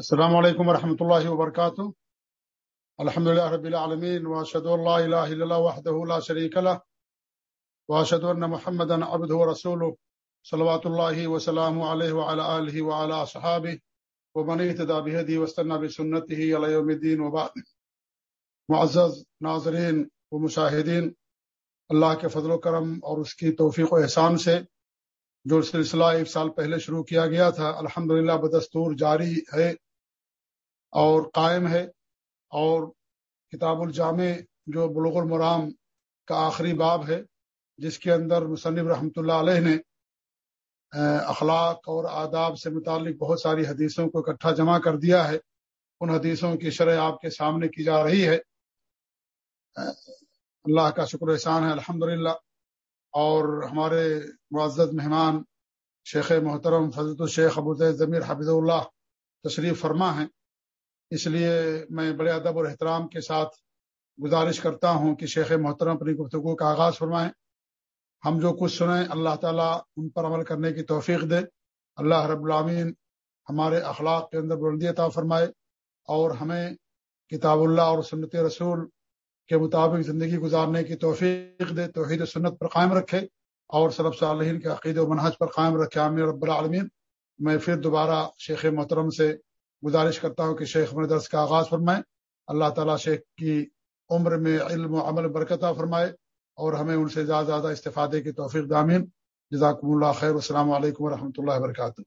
السلام علیکم ورحمۃ اللہ وبرکاتہ۔ الحمد لله رب العالمین واشهد ان لا اله الا الله وحده لا شريك له واشهد ان محمدا عبده ورسوله صلوات الله وسلامه عليه وعلى اله وعلى اصحابه ومن اهتدى بهديه واستنى بسنته الى يوم الدين وبعد۔ معزز ناظرین و مشاہدین، اللہ کے فضل و کرم اور اس کی توفیق و احسان سے جو سلسلہ ایک سال پہلے شروع کیا گیا تھا، الحمدللہ بدستور جاری ہے۔ اور قائم ہے اور کتاب الجامع جو بلغ المرام کا آخری باب ہے، جس کے اندر مصنف رحمۃ اللہ علیہ نے اخلاق اور آداب سے متعلق بہت ساری حدیثوں کو اکٹھا جمع کر دیا ہے۔ ان حدیثوں کی شرح آپ کے سامنے کی جا رہی ہے۔ اللہ کا شکر احسان ہے الحمد اور ہمارے معزز مہمان شیخ محترم فضرت الشیخ ابو ضمیر حفظ اللہ تشریف فرما ہیں۔ اس لیے میں بڑے ادب اور احترام کے ساتھ گزارش کرتا ہوں کہ شیخ محترم اپنی گفتگو کا آغاز فرمائیں۔ ہم جو کچھ سنیں، اللہ تعالیٰ ان پر عمل کرنے کی توفیق دے۔ اللہ رب العامین ہمارے اخلاق کے اندر بلندی عطا فرمائے اور ہمیں کتاب اللہ اور سنت رسول کے مطابق زندگی گزارنے کی توفیق دے، توحید و سنت پر قائم رکھے اور صلب صالحین کے عقید و منحج پر قائم رکھے۔ عامر رب العالمین، میں پھر دوبارہ شیخ محترم سے گزارش کرتا ہوں کہ شیخ ہمارے درس کا آغاز فرمائیں۔ اللہ تعالیٰ شیخ کی عمر میں علم و عمل برکتہ فرمائے اور ہمیں ان سے زیادہ زیادہ استفادے کی توفیق دامین جزاکم اللہ خیر۔ السلام علیکم ورحمۃ اللہ وبرکاتہ۔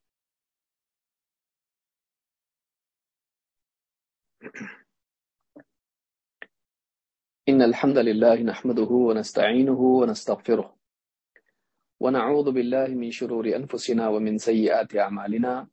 ان الحمد لله نحمده ونستعينه ونستغفره ونعوذ بالله من شرور انفسنا ومن سيئات اعمالنا۔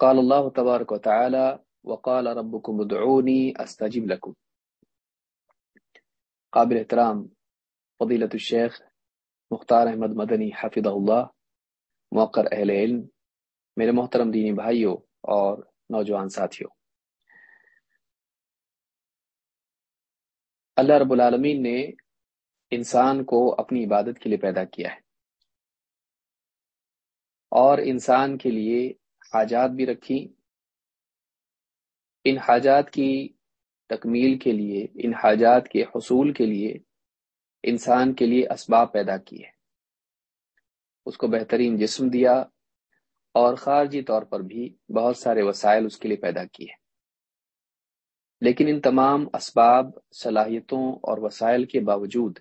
قال اللہ تبارک و تعالی، وقال ربكم ادعوني استجب لكم قابل احترام فضیلت الشیخ مختار احمد مدنی حفظ اللہ موقر اہل علم، میرے محترم دینی بھائیوں اور نوجوان ساتھیوں. اللہ رب العالمین نے انسان کو اپنی عبادت کے لیے پیدا کیا ہے اور انسان کے لیے حاجات بھی رکھی۔ ان حاجات کی تکمیل کے لیے، ان حاجات کے حصول کے لیے انسان کے لیے اسباب پیدا کیے۔ اس کو بہترین جسم دیا اور خارجی طور پر بھی بہت سارے وسائل اس کے لیے پیدا کیے۔ لیکن ان تمام اسباب، صلاحیتوں اور وسائل کے باوجود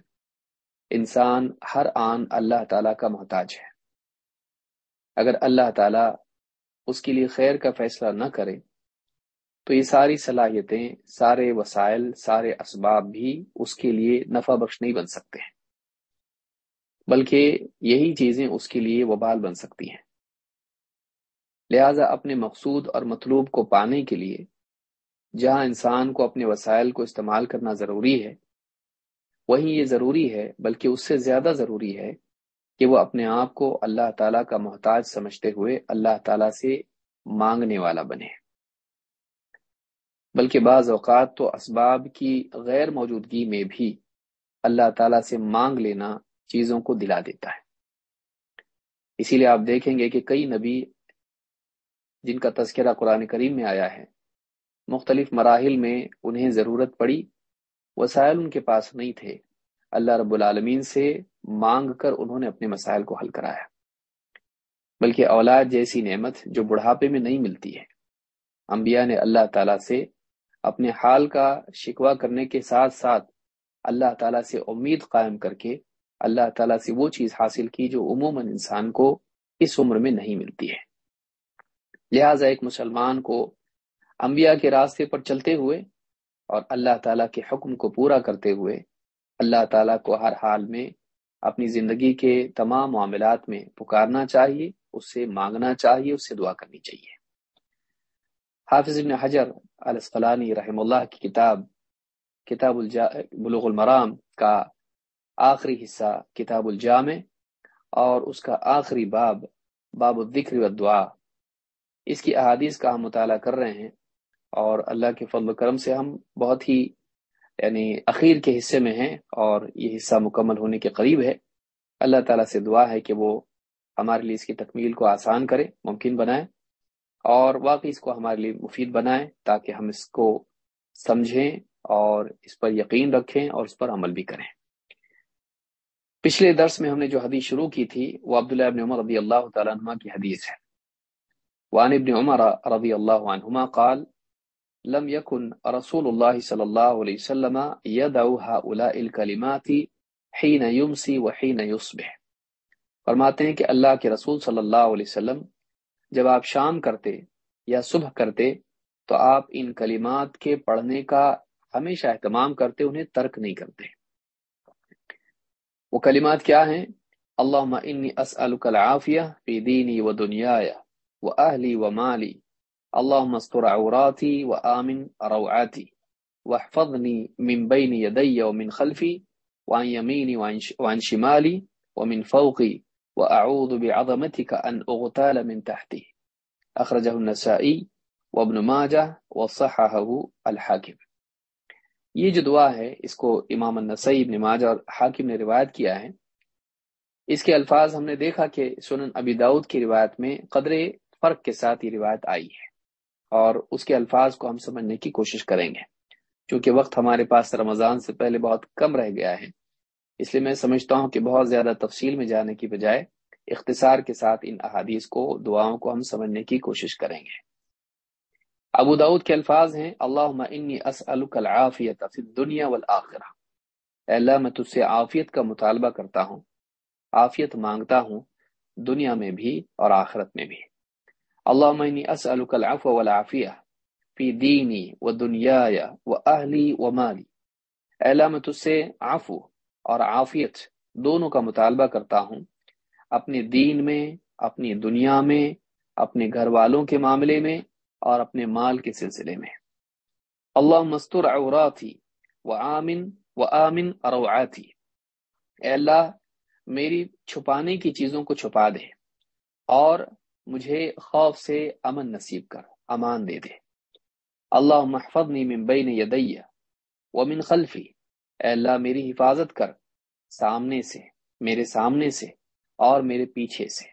انسان ہر آن اللہ تعالیٰ کا محتاج ہے۔ اگر اللہ تعالیٰ اس کے لیے خیر کا فیصلہ نہ کرے تو یہ ساری صلاحیتیں، سارے وسائل، سارے اسباب بھی اس کے لیے نفع بخش نہیں بن سکتے ہیں۔ بلکہ یہی چیزیں اس کے لیے وبال بن سکتی ہیں۔ لہذا اپنے مقصود اور مطلوب کو پانے کے لیے جہاں انسان کو اپنے وسائل کو استعمال کرنا ضروری ہے، وہیں یہ ضروری ہے، بلکہ اس سے زیادہ ضروری ہے کہ وہ اپنے آپ کو اللہ تعالیٰ کا محتاج سمجھتے ہوئے اللہ تعالیٰ سے مانگنے والا بنے۔ بلکہ بعض اوقات تو اسباب کی غیر موجودگی میں بھی اللہ تعالیٰ سے مانگ لینا چیزوں کو دلا دیتا ہے۔ اسی لیے آپ دیکھیں گے کہ کئی نبی جن کا تذکرہ قرآن کریم میں آیا ہے، مختلف مراحل میں انہیں ضرورت پڑی، وسائل ان کے پاس نہیں تھے۔ اللہ رب العالمین سے مانگ کر انہوں نے اپنے مسائل کو حل کرایا۔ بلکہ اولاد جیسی نعمت جو بڑھاپے میں نہیں ملتی ہے۔ انبیاء نے اللہ تعالیٰ سے اپنے حال کا شکوا کرنے کے ساتھ ساتھ اللہ تعالیٰ سے امید قائم کر کے اللہ تعالیٰ سے وہ چیز حاصل کی جو عموماً انسان کو اس عمر میں نہیں ملتی ہے۔ لہٰذا ایک مسلمان کو انبیاء کے راستے پر چلتے ہوئے اور اللہ تعالیٰ کے حکم کو پورا کرتے ہوئے اللہ تعالیٰ کو ہر حال میں اپنی زندگی کے تمام معاملات میں پکارنا چاہیے، اس سے مانگنا چاہیے، اس سے دعا کرنی چاہیے۔ حافظ ابن حجر الاسقلانی رحم اللہ کی کتاب کتاب الجا، بلوغ المرام کا آخری حصہ کتاب الجامع اور اس کا آخری باب باب الذکر و دعا اس کی احادیث کا ہم مطالعہ کر رہے ہیں اور اللہ کے فضل و کرم سے ہم بہت ہی یعنی اخیر کے حصے میں ہیں اور یہ حصہ مکمل ہونے کے قریب ہے۔ اللہ تعالیٰ سے دعا ہے کہ وہ ہمارے لیے اس کی تکمیل کو آسان کرے، ممکن بنائے اور واقعی اس کو ہمارے لیے مفید بنائے تاکہ ہم اس کو سمجھیں اور اس پر یقین رکھیں اور اس پر عمل بھی کریں۔ پچھلے درس میں ہم نے جو حدیث شروع کی تھی، وہ عبداللہ ابن عمر رضی اللہ تعالیٰ عنہ کی حدیث ہے۔ وعن ابن عمر رضی اللہ عنہما قال لم يكن رسول الله صلی اللہ علیہ وسلم يدعو هؤلاء الكلمات حين يمسي وحين يصبح فرماتے ہیں کہ اللہ کے رسول صلی اللہ علیہ وسلم جب آپ شام کرتے یا صبح کرتے تو آپ ان کلمات کے پڑھنے کا ہمیشہ اہتمام کرتے، انہیں ترک نہیں کرتے۔ وہ کلمات کیا ہیں؟ اللہ انی اسألک العافیہ فی دینی و دنیایا و اہلی و مالی اللہ مستر عوراتی و آمن روعاتی من بین یدی و من خلفی وعن یمینی وعن شمالی ومن فوقی واعوذ بعظمتك ان اغتال من تحتي اخرجه النسائي وابن ماجه وصححه الحاكم. یہ جو دعا ہے، اس کو امام النسائی ابن ماجہ اور حاکم نے روایت کیا ہے۔ اس کے الفاظ ہم نے دیکھا کہ سنن ابی داود کی روایت میں قدر فرق کے ساتھ یہ روایت آئی ہے۔ اور اس کے الفاظ کو ہم سمجھنے کی کوشش کریں گے۔ چونکہ وقت ہمارے پاس رمضان سے پہلے بہت کم رہ گیا ہے، اس لیے میں سمجھتا ہوں کہ بہت زیادہ تفصیل میں جانے کی بجائے اختصار کے ساتھ ان احادیث کو، دعاؤں کو ہم سمجھنے کی کوشش کریں گے۔ ابو داود کے الفاظ ہیں اللہ انی اسألک العافیت فی الدنیا والآخرہ۔ اے اللہ، میں تجھ سے عافیت کا مطالبہ کرتا ہوں، عافیت مانگتا ہوں دنیا میں بھی اور آخرت میں بھی۔ اللہ انی اسألک العفو والعافیہ فی دینی و دنیا و اہلی و مالی اے اللہ، میں تجھ سے عفو اور عافیت دونوں کا مطالبہ کرتا ہوں۔ اپنے دین میں، اپنی دنیا میں، اپنے گھر والوں کے معاملے میں اور اپنے مال کے سلسلے میں۔ اللہ مستر عوراتی و آمن و آمن اروعاتی اے اللہ، میری چھپانے کی چیزوں کو چھپا دے اور مجھے خوف سے امن نصیب کر، امان دے دے۔ اللہ محفظنی من بین یدیہ ومن خلفی۔ اے اللہ، میری حفاظت کر سامنے سے، میرے سامنے سے اور میرے پیچھے سے۔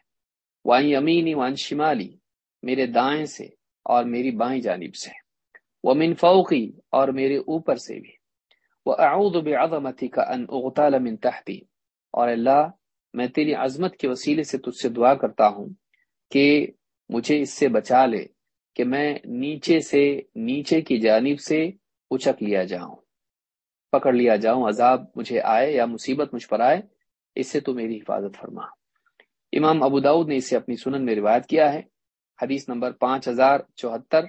وائن یمینی وان شمالی، میرے دائیں سے اور میری بائیں جانب سے۔ وہ من فوقی اور میرے اوپر سے بھی۔ وہ اعوذ بعظمتی کا ان اغتال من تحتی۔ اور اللہ، میں تیری عظمت کے وسیلے سے تجھ سے دعا کرتا ہوں۔ کہ مجھے اس سے بچا لے کہ میں نیچے سے نیچے کی جانب سے اچک لیا جاؤں، پکڑ لیا جاؤں، عذاب مجھے آئے یا مصیبت مجھ پر آئے، اس سے تو میری حفاظت فرما۔ امام ابو داود نے اسے اپنی سنن میں روایت کیا ہے، حدیث نمبر پانچ ہزار چوہتر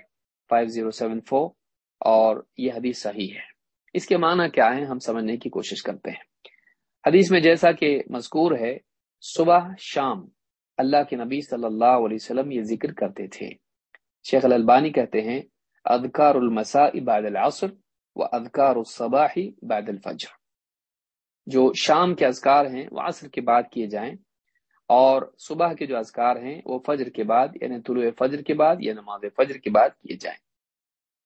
فائیو زیرو سیون فور اور یہ حدیث صحیح ہے۔ اس کے معنی کیا ہے ہم سمجھنے کی کوشش کرتے ہیں۔ حدیث میں جیسا کہ مذکور ہے، صبح شام اللہ کے نبی صلی اللہ علیہ وسلم یہ ذکر کرتے تھے۔ شیخ الالبانی کہتے ہیں، اذکار المساء بعد العصر و اذکار الصباح بعد الفجر۔ جو شام کے اذکار ہیں وہ عصر کے بعد کیے جائیں اور صبح کے جو اذکار ہیں وہ فجر کے بعد یعنی طلوع فجر کے بعد یا نماز فجر کے بعد کیے جائیں۔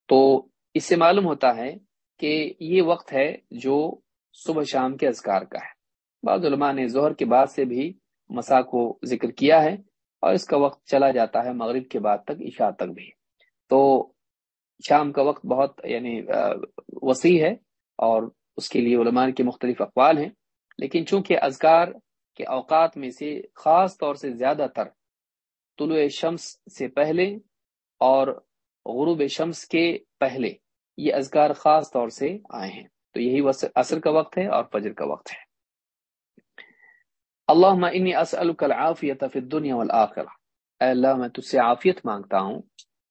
تو اس سے معلوم ہوتا ہے کہ یہ وقت ہے جو صبح شام کے اذکار کا ہے۔ بعض علماء نے ظہر کے بعد سے بھی مسا کو ذکر کیا ہے اور اس کا وقت چلا جاتا ہے مغرب کے بعد تک، عشاء تک بھی۔ تو شام کا وقت بہت یعنی وسیع ہے اور اس کے لیے علماء کے مختلف اقوال ہیں۔ لیکن چونکہ اذکار کے اوقات میں سے خاص طور سے زیادہ تر طلوع شمس سے پہلے اور غروب شمس کے پہلے، یہ اذکار خاص طور سے آئے ہیں۔ تو یہی اثر کا وقت ہے اور فجر کا وقت ہے۔ اللہ انی اسألک العافیت فی الدنیا والآخرہ۔ اے اللہ، میں تجھ سے عافیت مانگتا ہوں،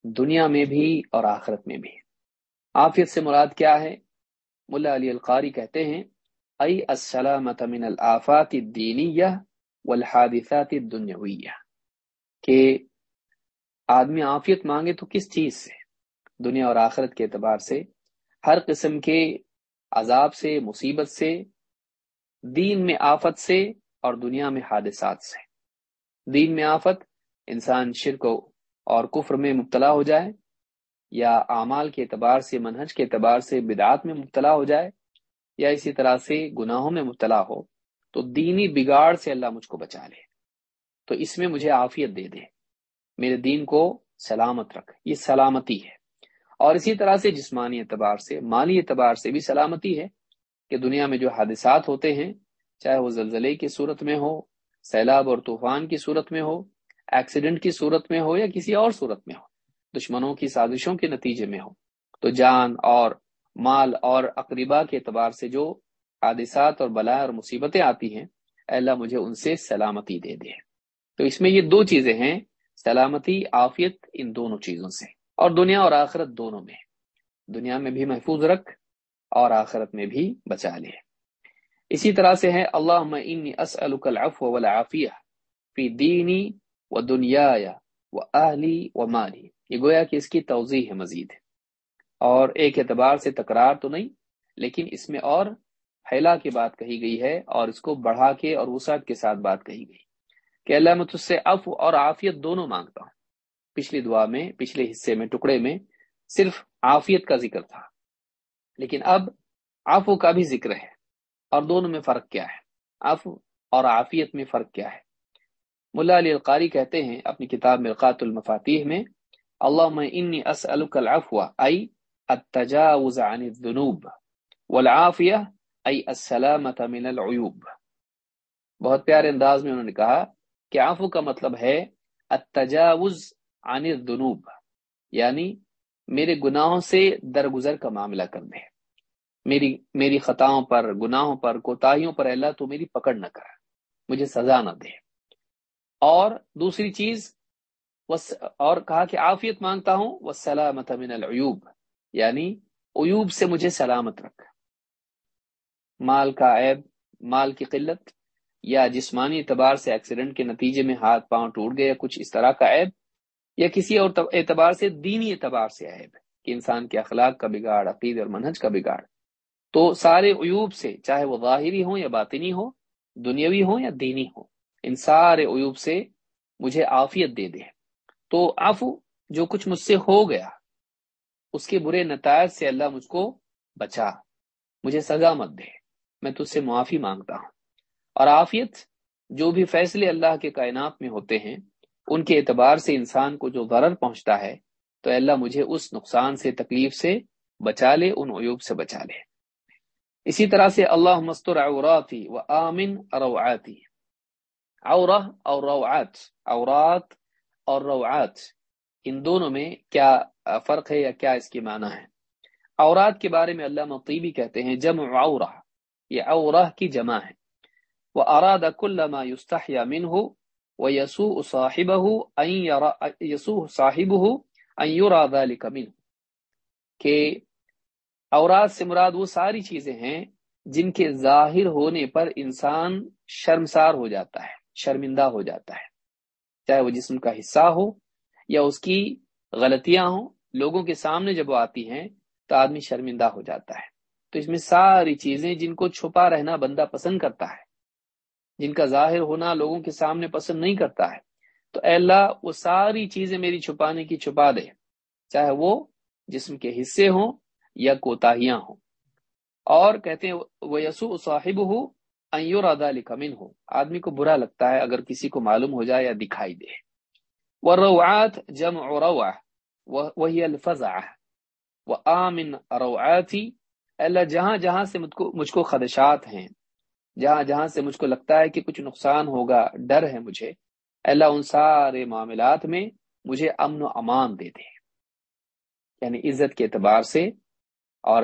دنیا میں بھی اور آخرت میں بھی۔ عافیت سے مراد کیا ہے؟ ملا علی القاری کہتے ہیں، ای السلامت من الآفات الدینیہ والحادثات الدنیویہ کہ آدمی عافیت مانگے تو کس چیز سے؟ دنیا اور آخرت کے اعتبار سے، ہر قسم کے عذاب سے، مصیبت سے، دین میں آفت سے اور دنیا میں حادثات سے۔ دین میں آفت، انسان شرک اور کفر میں مبتلا ہو جائے یا اعمال کے اعتبار سے، منہج کے اعتبار سے بدعات میں مبتلا ہو جائے یا اسی طرح سے گناہوں میں مبتلا ہو، تو دینی بگاڑ سے اللہ مجھ کو بچا لے۔ تو اس میں مجھے عافیت دے دے۔ میرے دین کو سلامت رکھ۔ یہ سلامتی ہے۔ اور اسی طرح سے جسمانی اعتبار سے، مالی اعتبار سے بھی سلامتی ہے کہ دنیا میں جو حادثات ہوتے ہیں چاہے وہ زلزلے کی صورت میں ہو، سیلاب اور طوفان کی صورت میں ہو ایکسیڈنٹ کی صورت میں ہو یا کسی اور صورت میں ہو، دشمنوں کی سازشوں کے نتیجے میں ہو۔ تو جان اور مال اور اقربا کے اعتبار سے جو حادثات اور بلائے اور مصیبتیں آتی ہیں اللہ مجھے ان سے سلامتی دے دے۔ تو اس میں یہ دو چیزیں ہیں، سلامتی، عافیت، ان دونوں چیزوں سے۔ اور دنیا اور آخرت دونوں میں۔ دنیا میں بھی محفوظ رکھ اور آخرت میں بھی بچا لے۔ اسی طرح سے ہے اللہ العفو والعافیہ فی دینی و دنیا و اہلی و مالی۔ یہ گویا کہ اس کی توضیح ہے مزید۔ اور ایک اعتبار سے تکرار تو نہیں، لیکن اس میں اور حیلا کی بات کہی گئی ہے اور اس کو بڑھا کے اور وسعت کے ساتھ بات کہی گئی۔ کہ اللہ میں تجھ سے اف اور عافیت دونوں مانگتا ہوں۔ پچھلی دعا میں، پچھلے حصے میں، ٹکڑے میں صرف عافیت کا ذکر تھا۔ لیکن اب آفو کا بھی ذکر ہے۔ اور دونوں میں فرق کیا ہے؟ آف اور عافیت میں فرق کیا ہے؟ ملا علی القاری کہتے ہیں اپنی کتاب مرقات المفاتیح میں اللہ انی اسألک العفو، ای التجاوز عن الذنوب والعافیہ، ای السلامت من العیوب۔ بہت پیارے انداز میں انہوں نے کہا کہ عفو کا مطلب ہے التجاوز عن الذنوب یعنی میرے گناہوں سے درگزر کا معاملہ کر دے میری میری خطاؤں پر، گناہوں پر، کوتاہیوں پر اللہ تو میری پکڑ نہ کر مجھے سزا نہ دے۔ اور دوسری چیز اور کہا کہ عافیت مانگتا ہوں وہ سلامت من العیوب یعنی عیوب سے مجھے سلامت رکھ۔ مال کا عیب، مال کی قلت یا جسمانی اعتبار سے ایکسیڈنٹ کے نتیجے میں ہاتھ، پاؤں ٹوٹ گئے یا کچھ اس طرح کا عیب، یا کسی اور اعتبار سے دینی اعتبار سے عیب، کہ انسان کے اخلاق کا بگاڑ عقید اور منہج کا بگاڑ۔ تو سارے عیوب سے، چاہے وہ ظاہری ہوں یا باطنی ہو دنیاوی ہو یا دینی ہو ان سارے عیوب سے مجھے عافیت دے دے۔ تو آفو جو کچھ مجھ سے ہو گیا، اس کے برے نتائج سے اللہ مجھ کو بچا۔ مجھے سزا مت دے، میں تجھ سے معافی مانگتا ہوں۔ اور عافیت جو بھی فیصلے اللہ کے کائنات میں ہوتے ہیں، ان کے اعتبار سے انسان کو جو غرض پہنچتا ہے، تو اللہ مجھے اس نقصان سے، تکلیف سے بچا لے، ان عیوب سے بچا لے۔ اسی طرح سے اللہ مستر عوراتی و آمن اروعاتی اورہ اور روعات اورات اور روعات، ان دونوں میں کیا فرق ہے یا کیا اس کی معنی ہے؟ اورات کے بارے میں اللہ مطیبی کہتے ہیں جمع عورہ، یہ اورہ کی جمع ہے۔ وہ اراد کل ما یستحیا منہ و یسو صاحب یسو صاحب ہو ذلك منه کہ اورات سے مراد وہ ساری چیزیں ہیں جن کے ظاہر ہونے پر انسان شرمسار ہو جاتا ہے، شرمندہ ہو جاتا ہے۔ چاہے وہ جسم کا حصہ ہو یا اس کی غلطیاں ہوں، لوگوں کے سامنے جب وہ آتی ہیں تو آدمی شرمندہ ہو جاتا ہے۔ تو اس میں ساری چیزیں جن کو چھپا رہنا بندہ پسند کرتا ہے، جن کا ظاہر ہونا لوگوں کے سامنے پسند نہیں کرتا ہے، تو اے اللہ وہ ساری چیزیں میری چھپانے کی چھپا دے۔ چاہے وہ جسم کے حصے ہوں یا کوتاہیاں ہوں۔ اور کہتے ہیں وہ یسو صاحب ہو ایور ادا لکھمن ہو آدمی کو برا لگتا ہے اگر کسی کو معلوم ہو جائے یا دکھائی دے۔ وہ روعات جم وہی الفظ وہ آمن روعاتی اللہ جہاں جہاں سے مجھ کو مجھ کو خدشات ہیں، جہاں جہاں سے مجھ کو لگتا ہے کہ کچھ نقصان ہوگا، ڈر ہے مجھے، اللہ ان سارے معاملات میں مجھے امن و امان دے دے۔ یعنی عزت کے اعتبار سے اور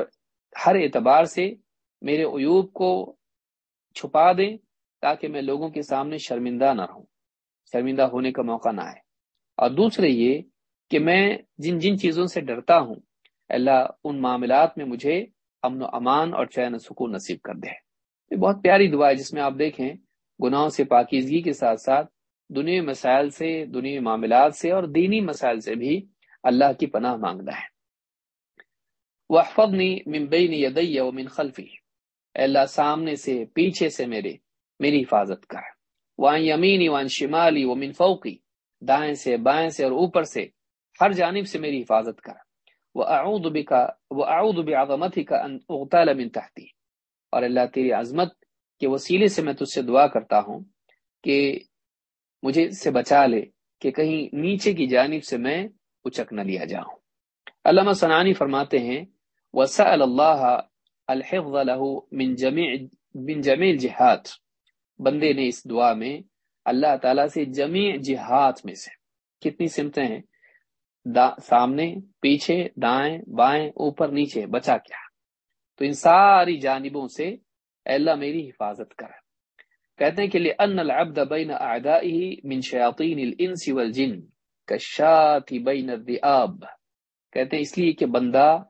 ہر اعتبار سے میرے عیوب کو چھپا دیں تاکہ میں لوگوں کے سامنے شرمندہ نہ رہوں۔ شرمندہ ہونے کا موقع نہ آئے۔ اور دوسرے یہ کہ میں جن جن چیزوں سے ڈرتا ہوں، اللہ ان معاملات میں مجھے امن و امان اور چین سکون نصیب کر دے۔ یہ بہت پیاری دعا ہے جس میں آپ دیکھیں گناہوں سے، پاکیزگی کے ساتھ ساتھ دنیا مسائل سے، دنیا معاملات سے اور دینی مسائل سے بھی اللہ کی پناہ مانگنا ہے۔ وحفظنی من بین یدی و من خلفی۔ اے اللہ، سامنے سے پیچھے سے میرے، میری حفاظت کر۔ وان یمینی وان شمالی و من فوقی۔ دائیں سے بائیں سے اور اوپر سے ہر جانب سے میری حفاظت کر۔ وہ اعود بکا وہ بعظمتک کا اغتال من تحتی۔ اور اللہ، تیری عظمت کے وسیلے سے میں تجھ سے دعا کرتا ہوں کہ مجھے سے بچا لے کہ کہیں نیچے کی جانب سے میں اچک نہ لیا جاؤں۔ علامہ سنانی فرماتے ہیں وسأل اللہ الحفظ له من جميع من جميع الجهات بندے نے اس دعا میں اللہ تعالیٰ سے جمیع جہات میں سے کتنی سمتیں ہیں؟ دا سامنے، پیچھے، دائیں، بائیں، اوپر، نیچے، بچا کیا؟ تو ان ساری جانبوں سے اے اللہ میری حفاظت کر۔ کہتے ہیں کہ لأن العبد بین اعدائه من شیاطین الانس والجن کشات بین الذئاب۔ کہتے ہیں اس لیے کہ بندہ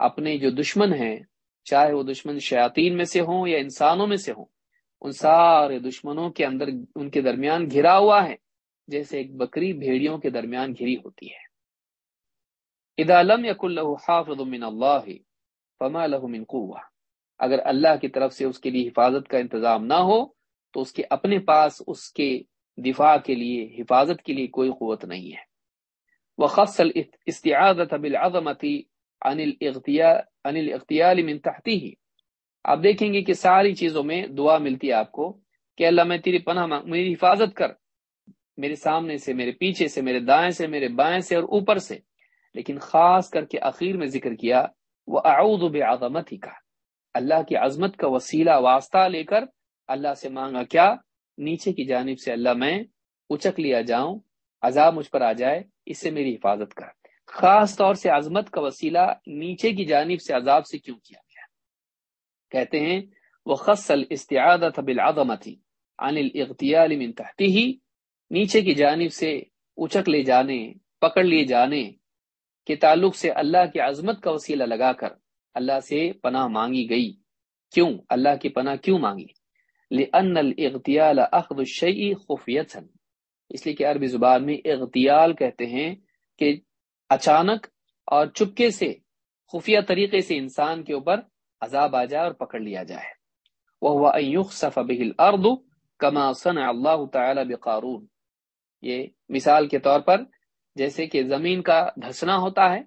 اپنے جو دشمن ہیں، چاہے وہ دشمن شیاطین میں سے ہوں یا انسانوں میں سے ہوں، ان سارے دشمنوں کے اندر ان کے درمیان گھرا ہوا ہے، جیسے ایک بکری بھیڑیوں کے درمیان گھری ہوتی ہے۔ اذا لم يكن له حافظ من الله فما له من قوه اگر اللہ کی طرف سے اس کے لیے حفاظت کا انتظام نہ ہو، تو اس کے اپنے پاس اس کے دفاع کے لیے، حفاظت کے لیے کوئی قوت نہیں ہے۔ وخص الاستعاذة بالعظمة عن الاغتيال عن الاغتيال من تحته آپ دیکھیں گے کہ ساری چیزوں میں دعا ملتی ہے آپ کو کہ اللہ میں تیری پناہ میری حفاظت کر۔ میرے سامنے سے، میرے پیچھے سے، میرے دائیں سے، میرے بائیں سے اور اوپر سے۔ لیکن خاص کر کے اخیر میں ذکر کیا وہ اعوذ بعظمت ہی کا اللہ کی عظمت کا وسیلہ، واسطہ لے کر اللہ سے مانگا کیا۔ نیچے کی جانب سے اللہ میں اچک لیا جاؤں، عذاب مجھ پر آ جائے، اس سے میری حفاظت کر۔ خاص طور سے عظمت کا وسیلہ نیچے کی جانب سے عذاب سے کیوں کیا گیا؟ کہتے ہیں وہ خصل استعادت بالعظمت عن الاغتیال من تحتی ہی نیچے کی جانب سے اچک لے جانے، پکڑ لیے جانے کے تعلق سے اللہ کی عظمت کا وسیلہ لگا کر اللہ سے پناہ مانگی گئی۔ کیوں؟ اللہ کی پناہ کیوں مانگی؟ لأن الاغتیال اخذ الشیء خفیتا اس لیے کہ عربی زبان میں اغتیال کہتے ہیں کہ اچانک اور چپکے سے، خفیہ طریقے سے انسان کے اوپر عذاب آ جائے اور پکڑ لیا جائے۔ وہ یخسف به الارض کما صنع اللہ تعالی بقارون۔ یہ مثال کے طور پر جیسے کہ زمین کا دھسنا ہوتا ہے،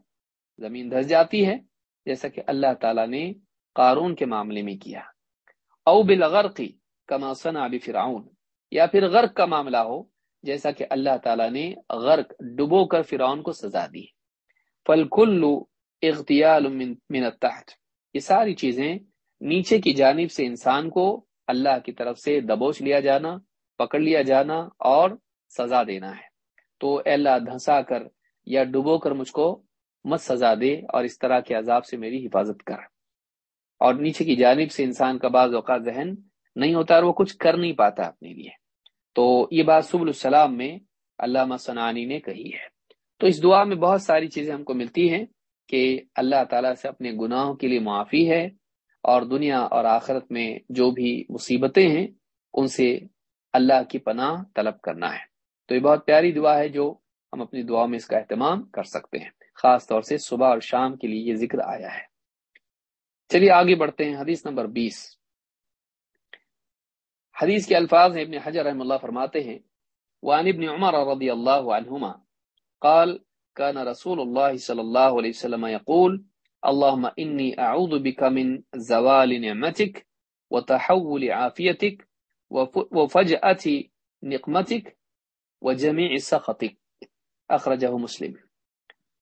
زمین دھس جاتی ہے، جیسا کہ اللہ تعالیٰ نے قارون کے معاملے میں کیا۔ او بالغرقی کما صنع بفرعون یا پھر غرق کا معاملہ ہو جیسا کہ اللہ تعالیٰ نے غرق ڈبو کر فرعون کو سزا دی۔ فالکل اغتیال من, من التحت۔ یہ ساری چیزیں نیچے کی جانب سے انسان کو اللہ کی طرف سے دبوچ لیا جانا پکڑ لیا جانا اور سزا دینا ہے۔ تو اے اللہ دھنسا کر یا ڈبو کر مجھ کو مت سزا دے اور اس طرح کے عذاب سے میری حفاظت کر۔ اور نیچے کی جانب سے انسان کا بعض اوقات ذہن نہیں ہوتا اور وہ کچھ کر نہیں پاتا اپنے لیے۔ تو یہ بات سب السلام میں علامہ سنانی نے کہی ہے۔ تو اس دعا میں بہت ساری چیزیں ہم کو ملتی ہیں کہ اللہ تعالیٰ سے اپنے گناہوں کے لیے معافی ہے اور دنیا اور آخرت میں جو بھی مصیبتیں ہیں، ان سے اللہ کی پناہ طلب کرنا ہے۔ تو یہ بہت پیاری دعا ہے جو ہم اپنی دعا میں اس کا اہتمام کر سکتے ہیں۔ خاص طور سے صبح اور شام کے لیے یہ ذکر آیا ہے۔ چلیے آگے بڑھتے ہیں، حدیث نمبر بیس۔ حدیث کے الفاظ ہیں، ابن حجر رحم اللہ فرماتے ہیں، وعن ابن عمر رضی اللہ عنہما قال كان رسول الله صلى الله عليه وسلم يقول اللهم إني أعوذ بك من زوال نعمتك وتحول عافيتك وفجأة نقمتك وجميع سخطك اخرجه مسلم۔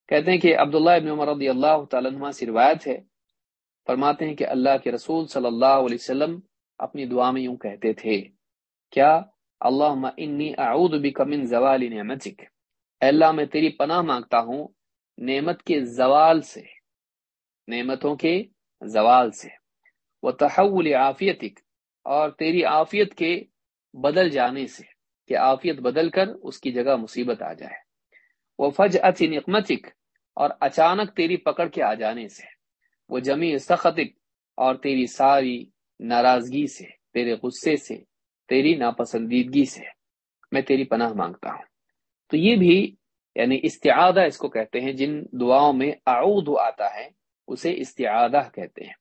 کہتے ہیں کہ عبداللہ ابن عمر رضی اللہ تعالیٰ عنہ سے روایت ہے، فرماتے ہیں کہ اللہ کے رسول صلی اللہ علیہ وسلم اپنی دعا میں یوں کہتے تھے، کیا؟ اللہم انی اعوذ بک من زوال نعمتک۔ اے اللہ، میں تیری پناہ مانگتا ہوں نعمت کے زوال سے، نعمتوں کے زوال سے۔ وہ تحول عافیتک اور تیری عافیت کے بدل جانے سے، کہ عافیت بدل کر اس کی جگہ مصیبت آ جائے۔ وہ فج اچھی نقمتک۔ اور اچانک تیری پکڑ کے آ جانے سے۔ وہ جمی سختک اور تیری ساری ناراضگی سے، تیرے غصے سے، تیری ناپسندیدگی سے میں تیری پناہ مانگتا ہوں۔ تو یہ بھی یعنی استعادہ اس کو کہتے ہیں، جن دعاؤں میں اعود آتا ہے، اسے استعادہ کہتے ہیں۔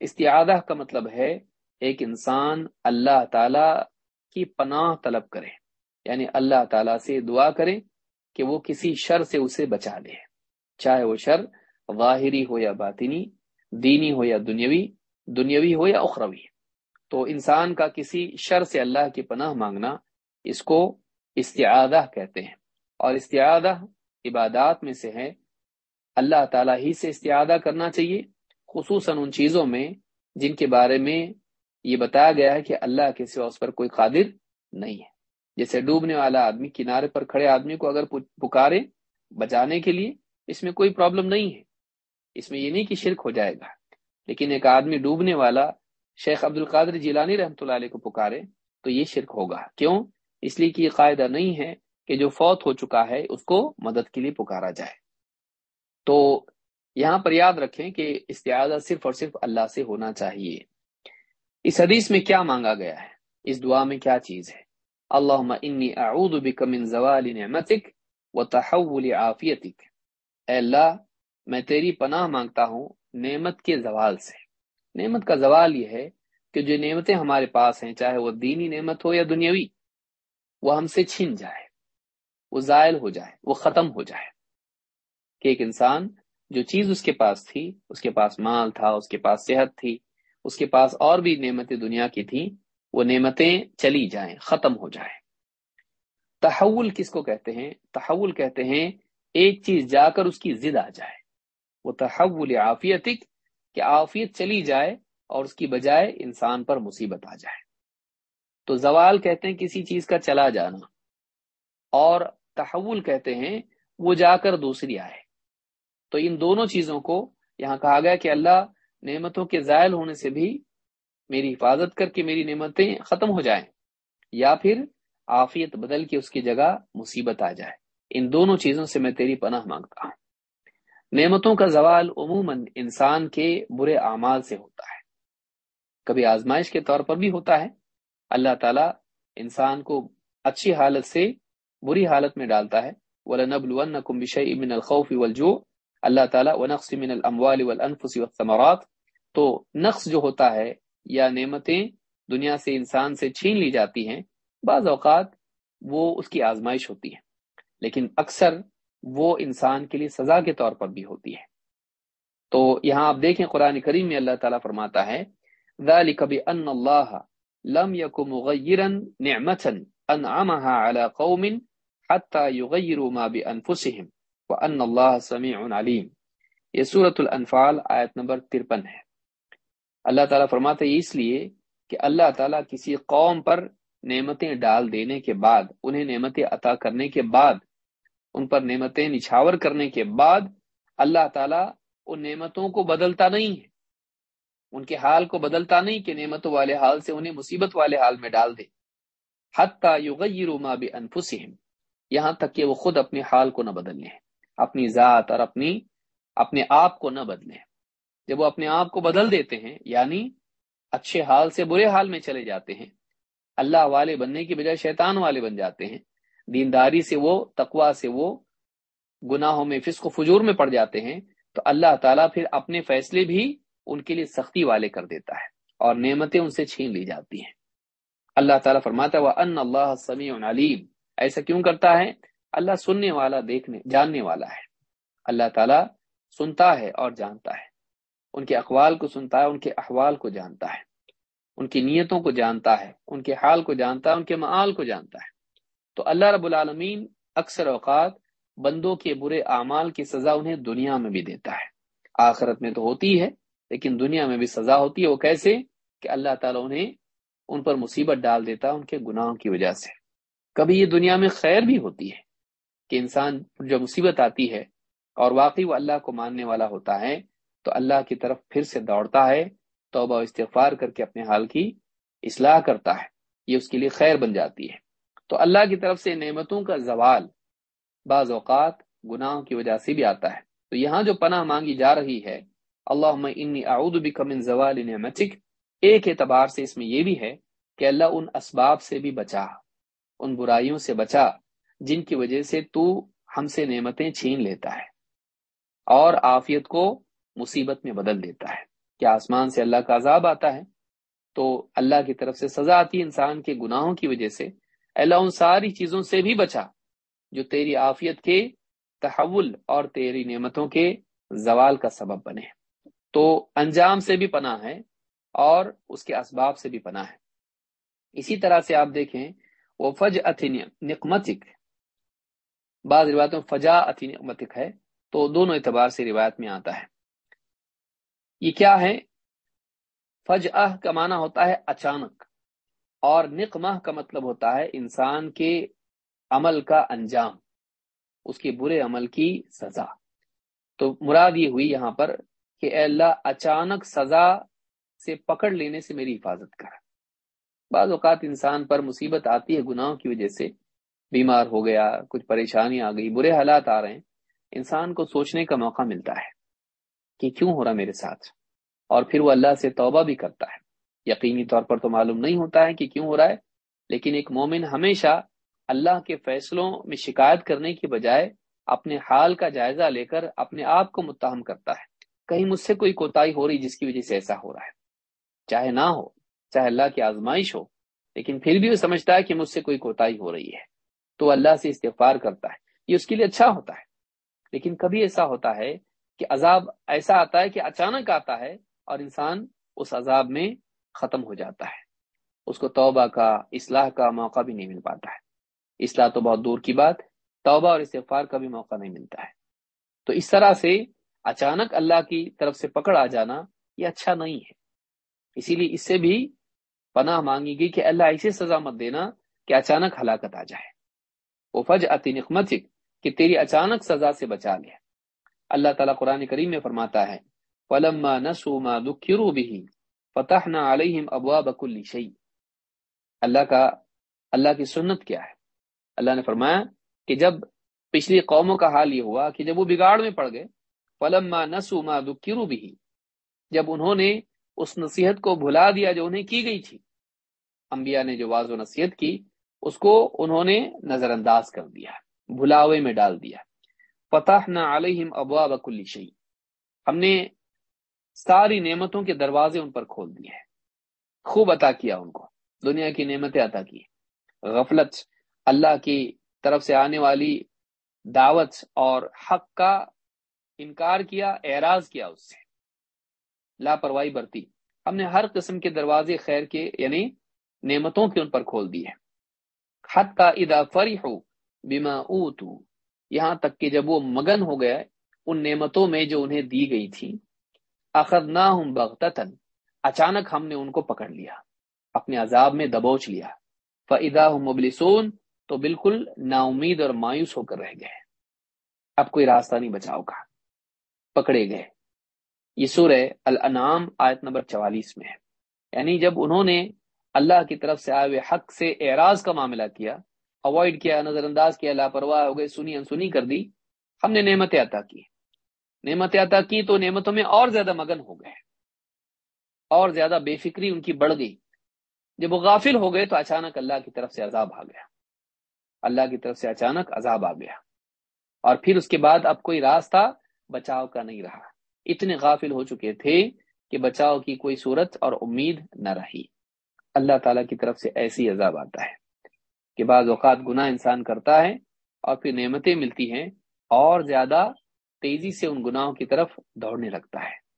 استعادہ کا مطلب ہے ایک انسان اللہ تعالی کی پناہ طلب کرے۔ یعنی اللہ تعالی سے دعا کرے کہ وہ کسی شر سے اسے بچا لے۔ چاہے وہ شر ظاہری ہو یا باطنی، دینی ہو یا دنیاوی دنیاوی ہو یا اخروی، تو انسان کا کسی شر سے اللہ کی پناہ مانگنا اس کو استعادہ کہتے ہیں۔ اور استعادہ عبادات میں سے ہے، اللہ تعالیٰ ہی سے استعادہ کرنا چاہیے، خصوصاً ان چیزوں میں جن کے بارے میں یہ بتایا گیا ہے کہ اللہ کے سوا اس پر کوئی قادر نہیں ہے۔ جیسے ڈوبنے والا آدمی، کنارے پر کھڑے آدمی کو اگر پکارے بچانے کے لیے، اس میں کوئی پرابلم نہیں ہے۔ اس میں یہ نہیں کہ شرک ہو جائے گا۔ لیکن ایک آدمی ڈوبنے والا شیخ عبد القادر جیلانی رحمۃ اللہ علیہ کو پکارے تو یہ شرک ہوگا۔ کیوں؟ اس لیے کہ یہ قاعدہ نہیں ہے کہ جو فوت ہو چکا ہے اس کو مدد کے لیے پکارا جائے۔ تو یہاں پر یاد رکھیں کہ استعادہ صرف اور صرف اللہ سے ہونا چاہیے۔ اس حدیث میں کیا مانگا گیا ہے؟ اس دعا میں کیا چیز ہے؟ اللہ انی اعوذ بک من زوال نعمتک و تحول عافیتک۔ اے اللہ، میں تیری پناہ مانگتا ہوں نعمت کے زوال سے۔ نعمت کا زوال یہ ہے کہ جو نعمتیں ہمارے پاس ہیں، چاہے وہ دینی نعمت ہو یا دنیاوی، وہ ہم سے چھین جائے، وہ زائل ہو جائے، وہ ختم ہو جائے۔ کہ ایک انسان جو چیز اس کے پاس تھی، اس کے پاس مال تھا، اس کے پاس صحت تھی، اس کے پاس اور بھی نعمتیں دنیا کی تھیں، وہ نعمتیں چلی جائیں، ختم ہو جائیں۔ تحول کس کو کہتے ہیں؟ تحول کہتے ہیں ایک چیز جا کر اس کی زد آ جائے۔ وہ تحول عافیتک، کہ آفیت چلی جائے اور اس کی بجائے انسان پر مصیبت آ جائے۔ تو زوال کہتے ہیں کسی چیز کا چلا جانا، اور تحول کہتے ہیں وہ جا کر دوسری آئے۔ تو ان دونوں چیزوں کو یہاں کہا گیا کہ اللہ نعمتوں کے زائل ہونے سے بھی میری حفاظت کر کے میری نعمتیں ختم ہو جائیں، یا پھر آفیت بدل کے اس کی جگہ مصیبت آ جائے۔ ان دونوں چیزوں سے میں تیری پناہ مانگتا ہوں۔ نعمتوں کا زوال عموماً انسان کے برے اعمال سے ہوتا ہے۔ کبھی آزمائش کے طور پر بھی ہوتا ہے۔ اللہ تعالیٰ انسان کو اچھی حالت سے بری حالت میں ڈالتا ہے۔ وَلَنَبْلُوَنَّكُمْ بِشَيْءٍ مِّنَ الْخَوْفِ وَالْجُوعِ۔ اللہ تعالیٰ ونقص من الاموال والانفس والثمرات۔ تو نقص جو ہوتا ہے یا نعمتیں دنیا سے انسان سے چھین لی جاتی ہیں، بعض اوقات وہ اس کی آزمائش ہوتی ہے لیکن اکثر وہ انسان کے لیے سزا کے طور پر بھی ہوتی ہے۔ تو یہاں آپ دیکھیں قرآن کریم میں اللہ تعالیٰ فرماتا ہے، ذَلِكَ بِأَنَّ اللَّهَ لَمْ يَكُ مُغَيِّرًا نِعْمَةً أَنْعَمَهَا عَلَى قَوْمٍ حَتَّى يُغَيِّرُوا مَا بِأَنفُسِهِمْ وَأَنَّ اللَّهَ سَمِيعٌ عَلِيمٌ۔ یہ سورة الانفال آیت نمبر 53 ہے۔ اللہ تعالیٰ فرماتا ہے اس لیے کہ اللہ تعالیٰ کسی قوم پر نعمتیں ڈال دینے کے بعد، انہیں نعمتیں عطا کرنے کے بعد ان پر نعمتیں نچھاور کرنے کے بعد اللہ تعالیٰ ان نعمتوں کو بدلتا نہیں ہے۔ ان کے حال کو بدلتا نہیں کہ نعمتوں والے حال سے انہیں مصیبت والے حال میں ڈال دے۔ حتیٰ یغیروا ما بانفسهم یہاں تک کہ وہ خود اپنے حال کو نہ بدلنے اپنی ذات اور اپنی، اپنے آپ کو نہ بدلیں جب وہ اپنے آپ کو بدل دیتے ہیں یعنی اچھے حال سے برے حال میں چلے جاتے ہیں، اللہ والے بننے کی بجائے شیطان والے بن جاتے ہیں دینداری سے وہ تقوا سے وہ گناہوں میں، فسق و فجور میں پڑ جاتے ہیں، تو اللہ تعالیٰ پھر اپنے فیصلے بھی ان کے لیے سختی والے کر دیتا ہے اور نعمتیں ان سے چھین لی جاتی ہیں۔ اللہ تعالیٰ فرماتا ہے ان اللہ سمیع علیم ایسا کیوں کرتا ہے؟ اللہ سننے والا، دیکھنے، جاننے والا ہے۔ اللہ تعالیٰ سنتا ہے اور جانتا ہے۔ ان کے اقوال کو سنتا ہے، ان کے احوال کو جانتا ہے۔ ان کی نیتوں کو جانتا ہے، ان کے حال کو جانتا ہے، ان کے معال کو جانتا ہے۔ تو اللہ رب العالمین اکثر اوقات بندوں کے برے اعمال کی سزا انہیں دنیا میں بھی دیتا ہے۔ آخرت میں تو ہوتی ہے، لیکن دنیا میں بھی سزا ہوتی ہے۔ وہ کیسے؟ کہ اللہ تعالیٰ انہیں ان پر مصیبت ڈال دیتا ہے ان کے گناہوں کی وجہ سے۔ کبھی یہ دنیا میں خیر بھی ہوتی ہے کہ انسان جو مصیبت آتی ہے اور واقعی وہ اللہ کو ماننے والا ہوتا ہے، تو اللہ کی طرف پھر سے دوڑتا ہے، توبہ و استغفار کر کے اپنے حال کی اصلاح کرتا ہے۔ یہ اس کے لیے خیر بن جاتی ہے۔ تو اللہ کی طرف سے نعمتوں کا زوال بعض اوقات گناہوں کی وجہ سے بھی آتا ہے۔ تو یہاں جو پناہ مانگی جا رہی ہے اللہ انی اعوذ بک من زوال نعمتک، ایک اعتبار سے اس میں یہ بھی ہے کہ اللہ ان اسباب سے بھی بچا، ان برائیوں سے بچا، جن کی وجہ سے تو ہم سے نعمتیں چھین لیتا ہے اور آفیت کو مصیبت میں بدل دیتا ہے۔ کیا آسمان سے اللہ کا عذاب آتا ہے؟ تو اللہ کی طرف سے سزا آتی ہے انسان کے گناہوں کی وجہ سے اللہ ان ساری چیزوں سے بھی بچا جو تیری عافیت کے تحول اور تیری نعمتوں کے زوال کا سبب بنے تو انجام سے بھی پناہ ہے اور اس کے اسباب سے بھی پناہ ہے۔ اسی طرح سے آپ دیکھیں وہ فج نقمتک بعض روایتوں فجا نقمتک ہے، تو دونوں اعتبار سے روایت میں آتا ہے۔ یہ کیا ہے؟ فج کا معنی ہوتا ہے اچانک۔ اور نقمہ کا مطلب ہوتا ہے انسان کے عمل کا انجام، اس کے برے عمل کی سزا۔ تو مراد یہ ہوئی یہاں پر کہ اے اللہ، اچانک سزا سے پکڑ لینے سے میری حفاظت کر۔ بعض اوقات انسان پر مصیبت آتی ہے، گناہوں کی وجہ سے بیمار ہو گیا، کچھ پریشانی آ گئی، برے حالات آ رہے ہیں۔ انسان کو سوچنے کا موقع ملتا ہے کہ کیوں ہو رہا میرے ساتھ؟ اور پھر وہ اللہ سے توبہ بھی کرتا ہے۔ یقینی طور پر تو معلوم نہیں ہوتا ہے کہ کیوں ہو رہا ہے، لیکن ایک مومن ہمیشہ اللہ کے فیصلوں میں شکایت کرنے کی بجائے اپنے حال کا جائزہ لے کر اپنے آپ کو متہم کرتا ہے۔ کہیں مجھ سے کوئی کوتاہی ہو رہی جس کی وجہ سے ایسا ہو رہا ہے۔ چاہے نہ ہو، چاہے اللہ کی آزمائش ہو، لیکن پھر بھی وہ سمجھتا ہے کہ مجھ سے کوئی کوتاہی ہو رہی ہے۔ تو اللہ سے استغفار کرتا ہے۔ یہ اس کے لیے اچھا ہوتا ہے۔ لیکن کبھی ایسا ہوتا ہے کہ عذاب ایسا آتا ہے کہ اچانک آتا ہے اور انسان اس عذاب میں ختم ہو جاتا ہے۔ اس کو توبہ کا، اصلاح کا موقع بھی نہیں مل پاتا ہے۔ اصلاح تو بہت دور کی بات، توبہ اور استغفار کا بھی موقع نہیں ملتا ہے۔ تو اس طرح سے اچانک اللہ کی طرف سے پکڑ آ جانا یہ اچھا نہیں ہے۔ اسی لیے اس سے بھی پناہ مانگی گئی کہ اللہ ایسے سزا مت دینا کہ اچانک ہلاکت آ جائے۔ وہ فج نقمت کہ تیری اچانک سزا سے بچا لے۔ اللہ تعالیٰ قرآن کریم میں فرماتا ہے اللہ کا، اللہ کی سنت کیا ہے؟ اللہ نے فرمایا کہ جب پچھلی قوموں کا حال یہ ہوا کہ جب وہ بگاڑ میں پڑ گئے، فلما نسو ما دکھرو بھی جب انہوں نے اس نصیحت کو بھلا دیا جو انہیں کی گئی تھی۔ انبیاء نے جو واضح نصیحت کی، اس کو انہوں نے نظر انداز کر دیا، بھلاوے میں ڈال دیا۔ فتح نہ علیہم ابوا بکلی شہی ہم نے ساری نعمتوں کے دروازے ان پر کھول دیے ہیں۔ خوب عطا کیا ان کو۔ دنیا کی نعمتیں عطا کی غفلت اللہ کی طرف سے آنے والی دعوت اور حق کا انکار کیا، اعراض کیا اس سے۔ لاپرواہی برتی۔ ہم نے ہر قسم کے دروازے خیر کے یعنی نعمتوں کے ان پر کھول دیے۔ حت کا ادا فری ہو بیما اوتو یہاں تک کہ جب وہ مگن ہو گیا ان نعمتوں میں جو انہیں دی گئی تھی نہ ہوں اچانک ہم نے ان کو پکڑ لیا، اپنے عذاب میں دبوچ لیا۔ فدا ہوں مبلسون، تو بالکل نا امید اور مایوس ہو کر رہ گئے۔ اب کوئی راستہ نہیں بچاؤ کا پکڑے گئے۔ یہ سور الانعام آیت نمبر چوالیس میں ہے۔ یعنی جب انہوں نے اللہ کی طرف سے آئے ہوئے حق سے اعراض کا معاملہ کیا اوائڈ کیا نظر انداز کیا، لاپرواہ ہو گئے، سنی انسنی کر دی، ہم نے نعمت عطا کی۔ نعمت عطا کی تو نعمتوں میں اور زیادہ مگن ہو گئے۔ اور زیادہ بے فکری ان کی بڑھ گئی۔ جب وہ غافل ہو گئے تو اچانک اللہ کی طرف سے عذاب آ گیا۔ اللہ کی طرف سے اچانک عذاب آ گیا۔ اور پھر اس کے بعد اب کوئی راستہ بچاؤ کا نہیں رہا۔ اتنے غافل ہو چکے تھے کہ بچاؤ کی کوئی صورت اور امید نہ رہی۔ اللہ تعالی کی طرف سے ایسی عذاب آتا ہے کہ بعض اوقات گناہ انسان کرتا ہے اور پھر نعمتیں ملتی ہیں اور زیادہ تیزی سے ان گناہوں کی طرف دوڑنے لگتا ہے۔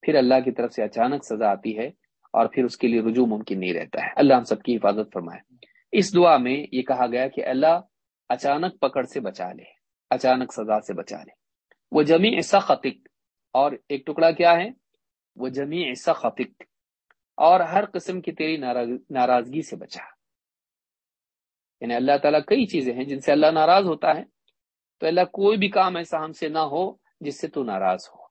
پھر اللہ کی طرف سے اچانک سزا آتی ہے اور پھر اس کے لیے رجوع ممکن نہیں رہتا ہے۔ اللہ ہم سب کی حفاظت فرمائے۔ اس دعا میں یہ کہا گیا کہ اللہ اچانک پکڑ سے بچا لے، اچانک سزا سے بچا لے۔ وہ جمی ایسا اور ایک ٹکڑا کیا ہے؟ وہ جمی ایسا اور ہر قسم کی تیری ناراضگی سے بچا۔ یعنی اللہ تعالیٰ کئی چیزیں ہیں جن سے اللہ ناراض ہوتا ہے۔ تو اللہ کوئی بھی کام ایسا ہم سے نہ ہو جس سے تو ناراض ہو۔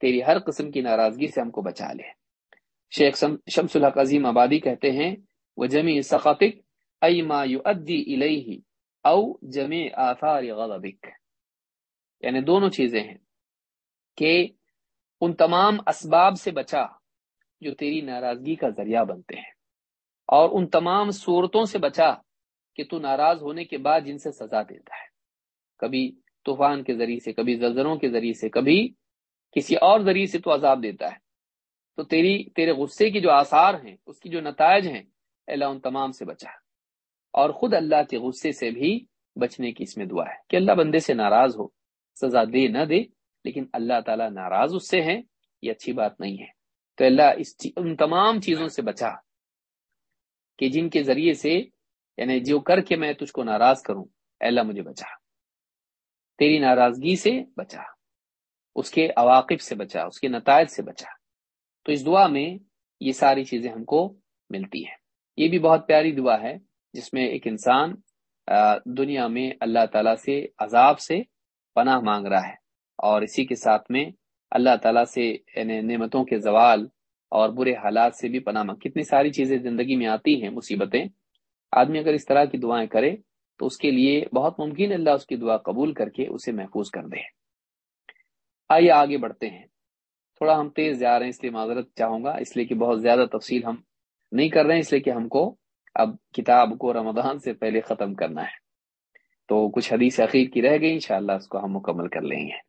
تیری ہر قسم کی ناراضگی سے ہم کو بچا لے۔ شیخ شمس الحق عظیم آبادی کہتے ہیں، وہ جمی سخاتک ایما ادی الہی او جمی آثار غضبک یعنی دونوں چیزیں ہیں کہ ان تمام اسباب سے بچا جو تیری ناراضگی کا ذریعہ بنتے ہیں۔ اور ان تمام صورتوں سے بچا کہ تو ناراض ہونے کے بعد جن سے سزا دیتا ہے۔ کبھی طوفان کے ذریعے سے، کبھی زلزلوں کے ذریعے سے، کبھی کسی اور ذریعے سے تو عذاب دیتا ہے۔ تو تیری، تیرے غصے کی جو آثار ہیں، اس کی جو نتائج ہیں اللہ ان تمام سے بچا۔ اور خود اللہ کے غصے سے بھی بچنے کی اس میں دعا ہے کہ اللہ بندے سے ناراض ہو، سزا دے، نہ دے، لیکن اللہ تعالیٰ ناراض اس سے ہے یہ اچھی بات نہیں ہے۔ تو اللہ اس ان تمام چیزوں سے بچا کہ جن کے ذریعے سے یعنی جو کر کے میں تجھ کو ناراض کروں اللہ مجھے بچا۔ تیری ناراضگی سے بچا، اس کے عواقب سے بچا، اس کے نتائج سے بچا۔ تو اس دعا میں یہ ساری چیزیں ہم کو ملتی ہیں۔ یہ بھی بہت پیاری دعا ہے جس میں ایک انسان دنیا میں اللہ تعالیٰ سے عذاب سے پناہ مانگ رہا ہے اور اسی کے ساتھ میں اللہ تعالیٰ سے یعنی نعمتوں کے زوال اور برے حالات سے بھی پناہ مانگ۔ کتنی ساری چیزیں زندگی میں آتی ہیں، مصیبتیں۔ آدمی اگر اس طرح کی دعائیں کرے تو اس کے لیے بہت ممکن اللہ اس کی دعا قبول کر کے اسے محفوظ کر دے۔ آئیے آگے بڑھتے ہیں۔ تھوڑا ہم تیز جا رہے ہیں، اس لیے معذرت چاہوں گا، اس لیے کہ بہت زیادہ تفصیل ہم نہیں کر رہے ہیں، اس لیے کہ ہم کو اب کتاب کو رمضان سے پہلے ختم کرنا ہے۔ تو کچھ حدیث اخیر کی رہ گئی، انشاءاللہ اس کو ہم مکمل کر لیں گے۔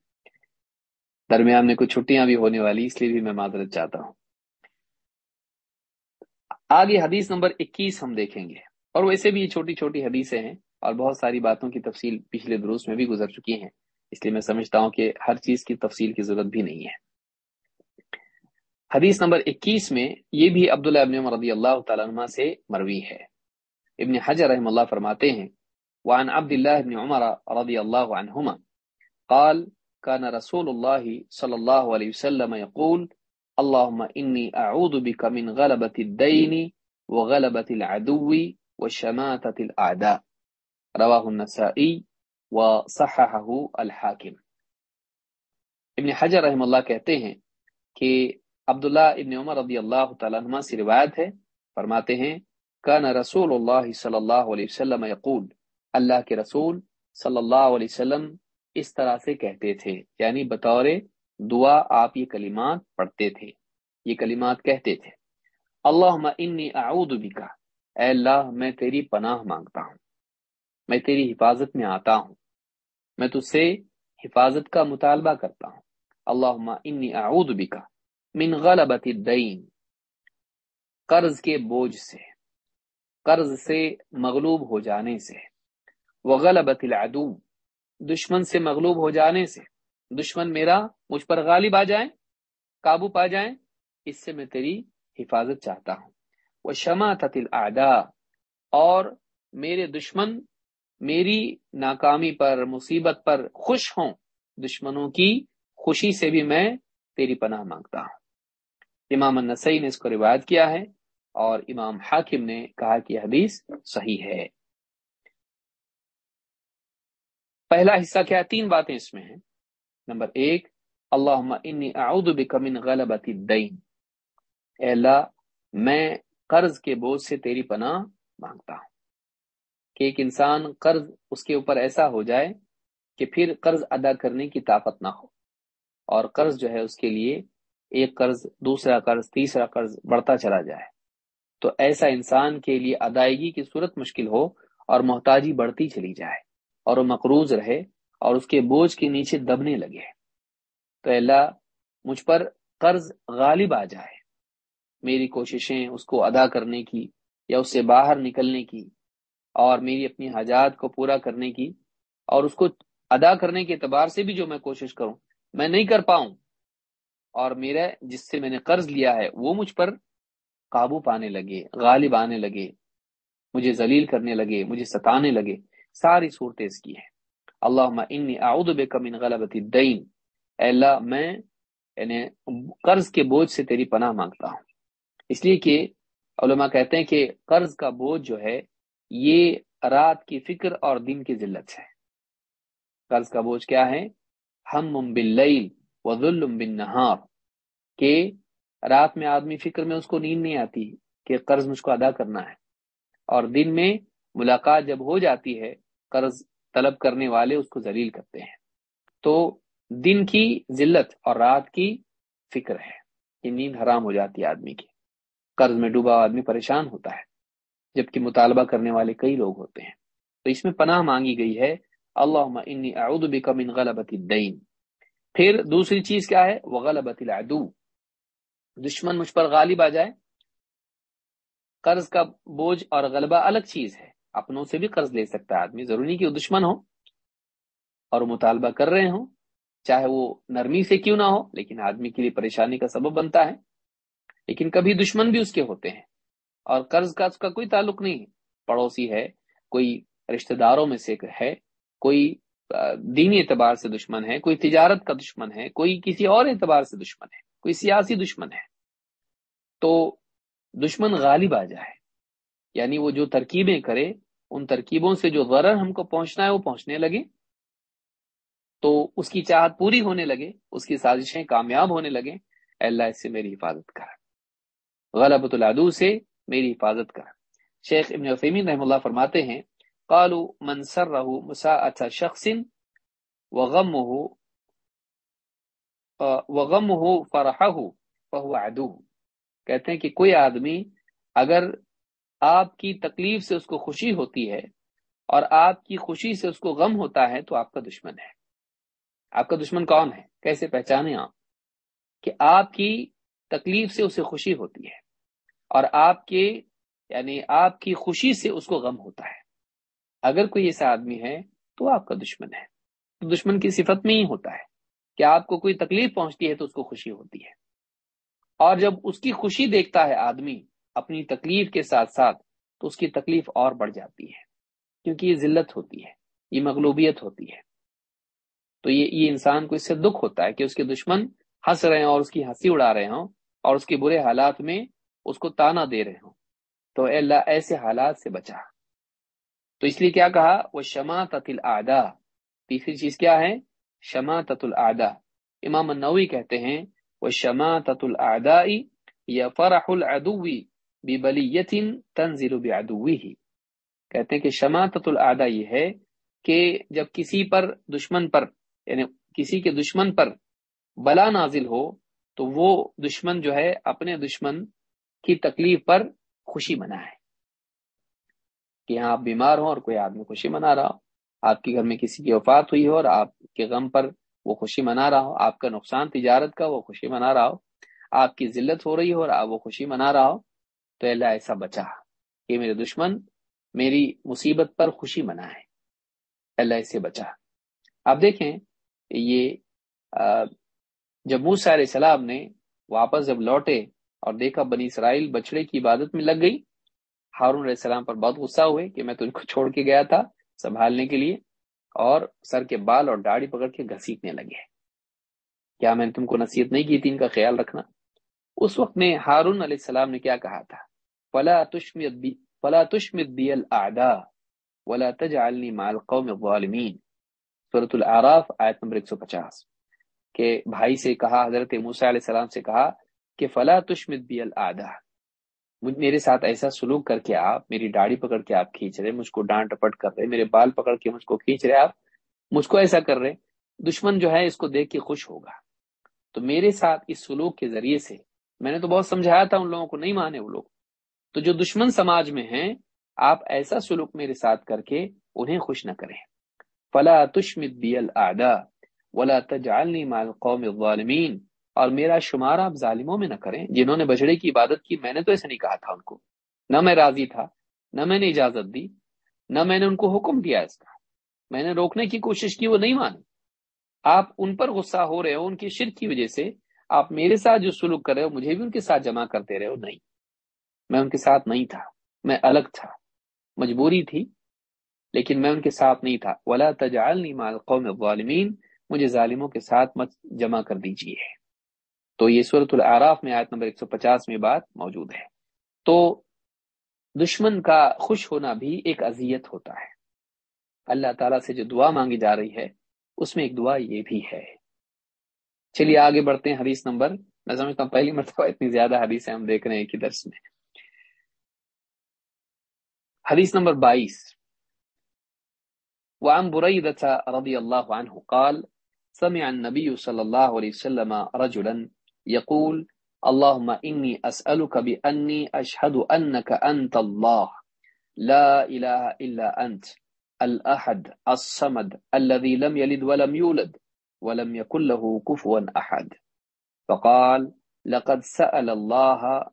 درمیان میں کچھ چھٹیاں بھی ہونے والی، اس لیے بھی میں معذرت چاہتا ہوں۔ آگے حدیث نمبر اکیس ہم دیکھیں گے۔ اور ویسے بھی یہ چھوٹی چھوٹی حدیثیں ہیں۔ اور بہت ساری باتوں کی تفصیل پچھلے دروس میں بھی گزر چکی ہیں۔ اس لیے میں سمجھتا ہوں کہ ہر چیز کی تفصیل کی ضرورت بھی نہیں ہے۔ حدیث نمبر اکیس میں یہ بھی عبداللہ ابن عمر رضی اللہ تعالیٰ عنہ سے مروی ہے۔ ابن حجر رحم اللہ فرماتے ہیں، وعن عبد الله بن عمر رضي الله عنهما قال كان رسول الله صلى الله عليه وسلم يقول اللهم إني أعوذ بك من غلبة الدين وغلبة العدو وشماتة الأعداء رواه النسائي وصححه الحاكم ابن حجر رحم اللہ کہتے ہیں کہ عبداللہ ابن عمر رضی اللہ تعالیٰ عنہ سے روایت ہے، فرماتے ہیں، کان رسول اللہ صلی اللہ علیہ وسلم یقول، اللہ کے رسول صلی اللہ علیہ وسلم اس طرح سے کہتے تھے یعنی بطور دعا آپ یہ کلمات پڑھتے تھے، یہ کلمات کہتے تھے۔ اللہ انی اعوذ بکا، اے اللہ میں تیری پناہ مانگتا ہوں۔ میں تیری حفاظت میں آتا ہوں۔ میں تجھ سے حفاظت کا مطالبہ کرتا ہوں۔ اللہ انی اعوذ بکا من غلبت الدین۔ قرض کے بوجھ سے، قرض سے مغلوب ہو جانے سے۔ وہ غلبت العدو، دشمن سے مغلوب ہو جانے سے۔ دشمن میرا مجھ پر غالب آ جائیں قابو پا جائیں اس سے میں تیری حفاظت چاہتا ہوں۔ وہ شمع تل اور میرے دشمن میری ناکامی پر، مصیبت پر خوش ہوں، دشمنوں کی خوشی سے بھی میں تیری پناہ مانگتا ہوں۔ امام النسائی نے اس کو روایت کیا ہے اور امام حاکم نے کہا کہ حدیث صحیح ہے۔ پہلا حصہ کیا تین باتیں اس میں ہیں۔ نمبر ایک اللہ انی اعوذ بک من غلبت الدین۔ اے اللہ، میں قرض کے بوجھ سے تیری پناہ مانگتا ہوں۔ کہ ایک انسان قرض اس کے اوپر ایسا ہو جائے کہ پھر قرض ادا کرنے کی طاقت نہ ہو۔ اور قرض جو ہے اس کے لیے ایک قرض، دوسرا قرض، تیسرا قرض بڑھتا چلا جائے۔ تو ایسا انسان کے لیے ادائیگی کی صورت مشکل ہو اور محتاجی بڑھتی چلی جائے اور وہ مقروض رہے اور اس کے بوجھ کے نیچے دبنے لگے۔ تو اللہ، مجھ پر قرض غالب آ جائے۔ میری کوششیں اس کو ادا کرنے کی یا اس سے باہر نکلنے کی اور میری اپنی حاجات کو پورا کرنے کی اور اس کو ادا کرنے کے اعتبار سے بھی جو میں کوشش کروں، میں نہیں کر پاؤں اور میرا جس سے میں نے قرض لیا ہے، وہ مجھ پر قابو پانے لگے، غالب آنے لگے، مجھے ذلیل کرنے لگے، مجھے ستانے لگے۔ ساری صورتیں اس کی ہیں۔ اللہ انی اعوذ بک من غلبت الدین۔ اے اللہ، میں یعنی قرض کے بوجھ سے تیری پناہ مانگتا ہوں۔ اس لیے کہ علماء کہتے ہیں کہ قرض کا بوجھ جو ہے یہ رات کی فکر اور دن کی ذلت ہے۔ قرض کا بوجھ کیا ہے؟ ہم باللیل وظلم بن نہار کہ رات میں آدمی فکر میں اس کو نیند نہیں آتی، کہ قرض مجھ کو ادا کرنا ہے۔ اور دن میں ملاقات جب ہو جاتی ہے، قرض طلب کرنے والے اس کو ذلیل کرتے ہیں۔ تو دن کی ذلت اور رات کی فکر ہے کہ نیند حرام ہو جاتی ہے آدمی کی۔ قرض میں ڈوبا آدمی پریشان ہوتا ہے۔ جبکہ مطالبہ کرنے والے کئی لوگ ہوتے ہیں۔ تو اس میں پناہ مانگی گئی ہے اللہ انی اعوذ بک من غلبت الدین۔ پھر دوسری چیز کیا ہے؟ وہ غلط العدو۔ دشمن مجھ پر غالب آ جائے۔ قرض کا بوجھ اور غلبہ الگ چیز ہے۔ اپنوں سے بھی قرض لے سکتا ہے۔ آدمی ضروری کہ وہ دشمن ہو اور مطالبہ کر رہے ہوں، چاہے وہ نرمی سے کیوں نہ ہو، لیکن آدمی کے لیے پریشانی کا سبب بنتا ہے۔ لیکن کبھی دشمن بھی اس کے ہوتے ہیں۔ اور قرض کا اس کا کوئی تعلق نہیں۔ ہے پڑوسی ہے، کوئی رشتہ داروں میں سے ہے، کوئی دینی اعتبار سے دشمن ہے، کوئی تجارت کا دشمن ہے، کوئی کسی اور اعتبار سے دشمن ہے، کوئی سیاسی دشمن ہے۔ تو دشمن غالب آ جائے۔ یعنی وہ جو ترکیبیں کرے، ان ترکیبوں سے جو غرر ہم کو پہنچنا ہے، وہ پہنچنے لگے۔ تو اس کی چاہت پوری ہونے لگے، اس کی سازشیں کامیاب ہونے لگے۔ اللہ، اس سے میری حفاظت کر۔ غلط العدو سے میری حفاظت کر۔ شیخ ابن وسیمین رحم اللہ فرماتے ہیں، قالو منصر رہو مسا شخص وغم ہو فرح ہو فہو کہتے ہیں کہ کوئی آدمی اگر آپ کی تکلیف سے اس کو خوشی ہوتی ہے اور آپ کی خوشی سے اس کو غم ہوتا ہے تو آپ کا دشمن ہے۔ آپ کا دشمن کون ہے؟ کیسے پہچانے آپ؟ کہ آپ کی تکلیف سے اسے خوشی ہوتی ہے۔ اور آپ کے یعنی آپ کی خوشی سے اس کو غم ہوتا ہے۔ اگر کوئی ایسا آدمی ہے تو آپ کا دشمن ہے۔ تو دشمن کی صفت میں ہی ہوتا ہے کہ آپ کو کوئی تکلیف پہنچتی ہے تو اس کو خوشی ہوتی ہے۔ اور جب اس کی خوشی دیکھتا ہے آدمی اپنی تکلیف کے ساتھ ساتھ تو اس کی تکلیف اور بڑھ جاتی ہے۔ کیونکہ یہ ذلت ہوتی ہے، یہ مغلوبیت ہوتی ہے۔ تو یہ یہ انسان کو اس سے دکھ ہوتا ہے کہ اس کے دشمن ہنس رہے ہیں اور اس کی ہنسی اڑا رہے ہوں اور اس کے برے حالات میں اس کو تانا دے رہے ہوں۔ تو اے اللہ، ایسے حالات سے بچا۔ تو اس لیے کیا کہا؟ وہ شما تتل آدا تیسری چیز کیا ہے؟ شما تت العدا امام النوی کہتے ہیں، وہ شما تت العدا یا فرح العدوی بی بلی یتن تنزل ہی کہتے ہیں کہ شما تت العدا یہ ہے کہ جب کسی پر دشمن پر یعنی کسی کے دشمن پر بلا نازل ہو، تو وہ دشمن جو ہے، اپنے دشمن کی تکلیف پر خوشی منائے کہ یہاں آپ بیمار ہوں اور کوئی آدمی خوشی منا رہا ہو۔ آپ کے گھر میں کسی کی وفات ہوئی ہو اور آپ کے غم پر وہ خوشی منا رہا ہو۔ آپ کا نقصان تجارت کا وہ خوشی منا رہا ہو۔ آپ کی ذلت ہو رہی ہو اور آپ وہ خوشی منا رہا ہو۔ تو اللہ ایسا بچا۔ کہ میرے دشمن، میری مصیبت پر خوشی منائے اللہ اسے بچا۔ آپ دیکھیں، یہ جب موسیٰ علیہ السلام نے واپس جب لوٹے اور دیکھا بنی اسرائیل بچڑے کی عبادت میں لگ گئی۔ ہارون علیہ السلام پر بہت غصہ ہوئے کہ میں تم کو چھوڑ کے گیا تھا سنبھالنے کے لیے اور سر کے بال اور داڑھی پکڑ کے گھسیٹنے لگے۔ کیا میں نے تم کو نصیحت نہیں کی تھی ان کا خیال رکھنا؟ اس وقت میں ہارون علیہ السلام نے کیا کہا تھا؟ فلا تشمت فلا تشمت بی الاعداء ولا تجعلنی مع القوم الظالمین۔ سورة العراف آیت نمبر 150 کہ بھائی سے کہا، حضرت موسیٰ علیہ السلام سے کہا کہ فلا تشمت بی الاعداء میرے ساتھ ایسا سلوک کر کے آپ، میری داڑھی پکڑ کے آپ کھینچ رہے مجھ کو ڈانٹ ٹپٹ کر رہے میرے بال پکڑ کے مجھ کو کھینچ رہے آپ، مجھ کو ایسا کر رہے دشمن جو ہے اس کو دیکھ کے خوش ہوگا۔ تو میرے ساتھ اس سلوک کے ذریعے سے، میں نے تو بہت سمجھایا تھا ان لوگوں کو، نہیں مانے وہ لوگ۔ تو جو دشمن سماج میں ہیں، آپ ایسا سلوک میرے ساتھ کر کے انہیں خوش نہ کریں۔ فلا تشمت بی العدا ولا تجعلنی مع القوم الظالمین اور میرا شمار آپ ظالموں میں نہ کریں، جنہوں نے بچڑے کی عبادت کی، میں نے تو ایسا نہیں کہا تھا ان کو۔ نہ میں راضی تھا، نہ میں نے اجازت دی، نہ میں نے ان کو حکم دیا اس کا۔ میں نے روکنے کی کوشش کی، وہ نہیں مانے۔ آپ ان پر غصہ ہو رہے ہو، ان کی شرک کی وجہ سے آپ میرے ساتھ جو سلوک کر رہے ہو، مجھے بھی ان کے ساتھ جمع کرتے رہے ہو۔ نہیں، میں ان کے ساتھ نہیں تھا، میں الگ تھا، مجبوری تھی، لیکن میں ان کے ساتھ نہیں تھا۔ ولا تجعلنی مع القوم الظالمین مجھے ظالموں کے ساتھ مت جمع کر دیجیے تو یہ صورت العراف میں آیت نمبر 150 میں بات موجود ہے۔ تو دشمن کا خوش ہونا بھی ایک اذیت ہوتا ہے۔ اللہ تعالیٰ سے جو دعا مانگی جا رہی ہے، اس میں ایک دعا یہ بھی ہے۔ چلیے آگے بڑھتے ہیں حدیث نمبر۔ میں سمجھتا ہوں پہلی مرتبہ اتنی زیادہ حدیثیں ہم دیکھ رہے ہیں کہ درس میں۔ حدیث نمبر بائیس۔ وعن بريدة رضي الله عنه قال، سمع النبي صلى الله عليه وسلم رجلا يقول، اللهم إني أسألك بأني أشهد أنك أنت الله. لا إله إلا أنت، الأحد، الصمد، الذي لم يلد ولم يولد، ولم يكن له كفوا أحد. فقال، لقد سأل الله،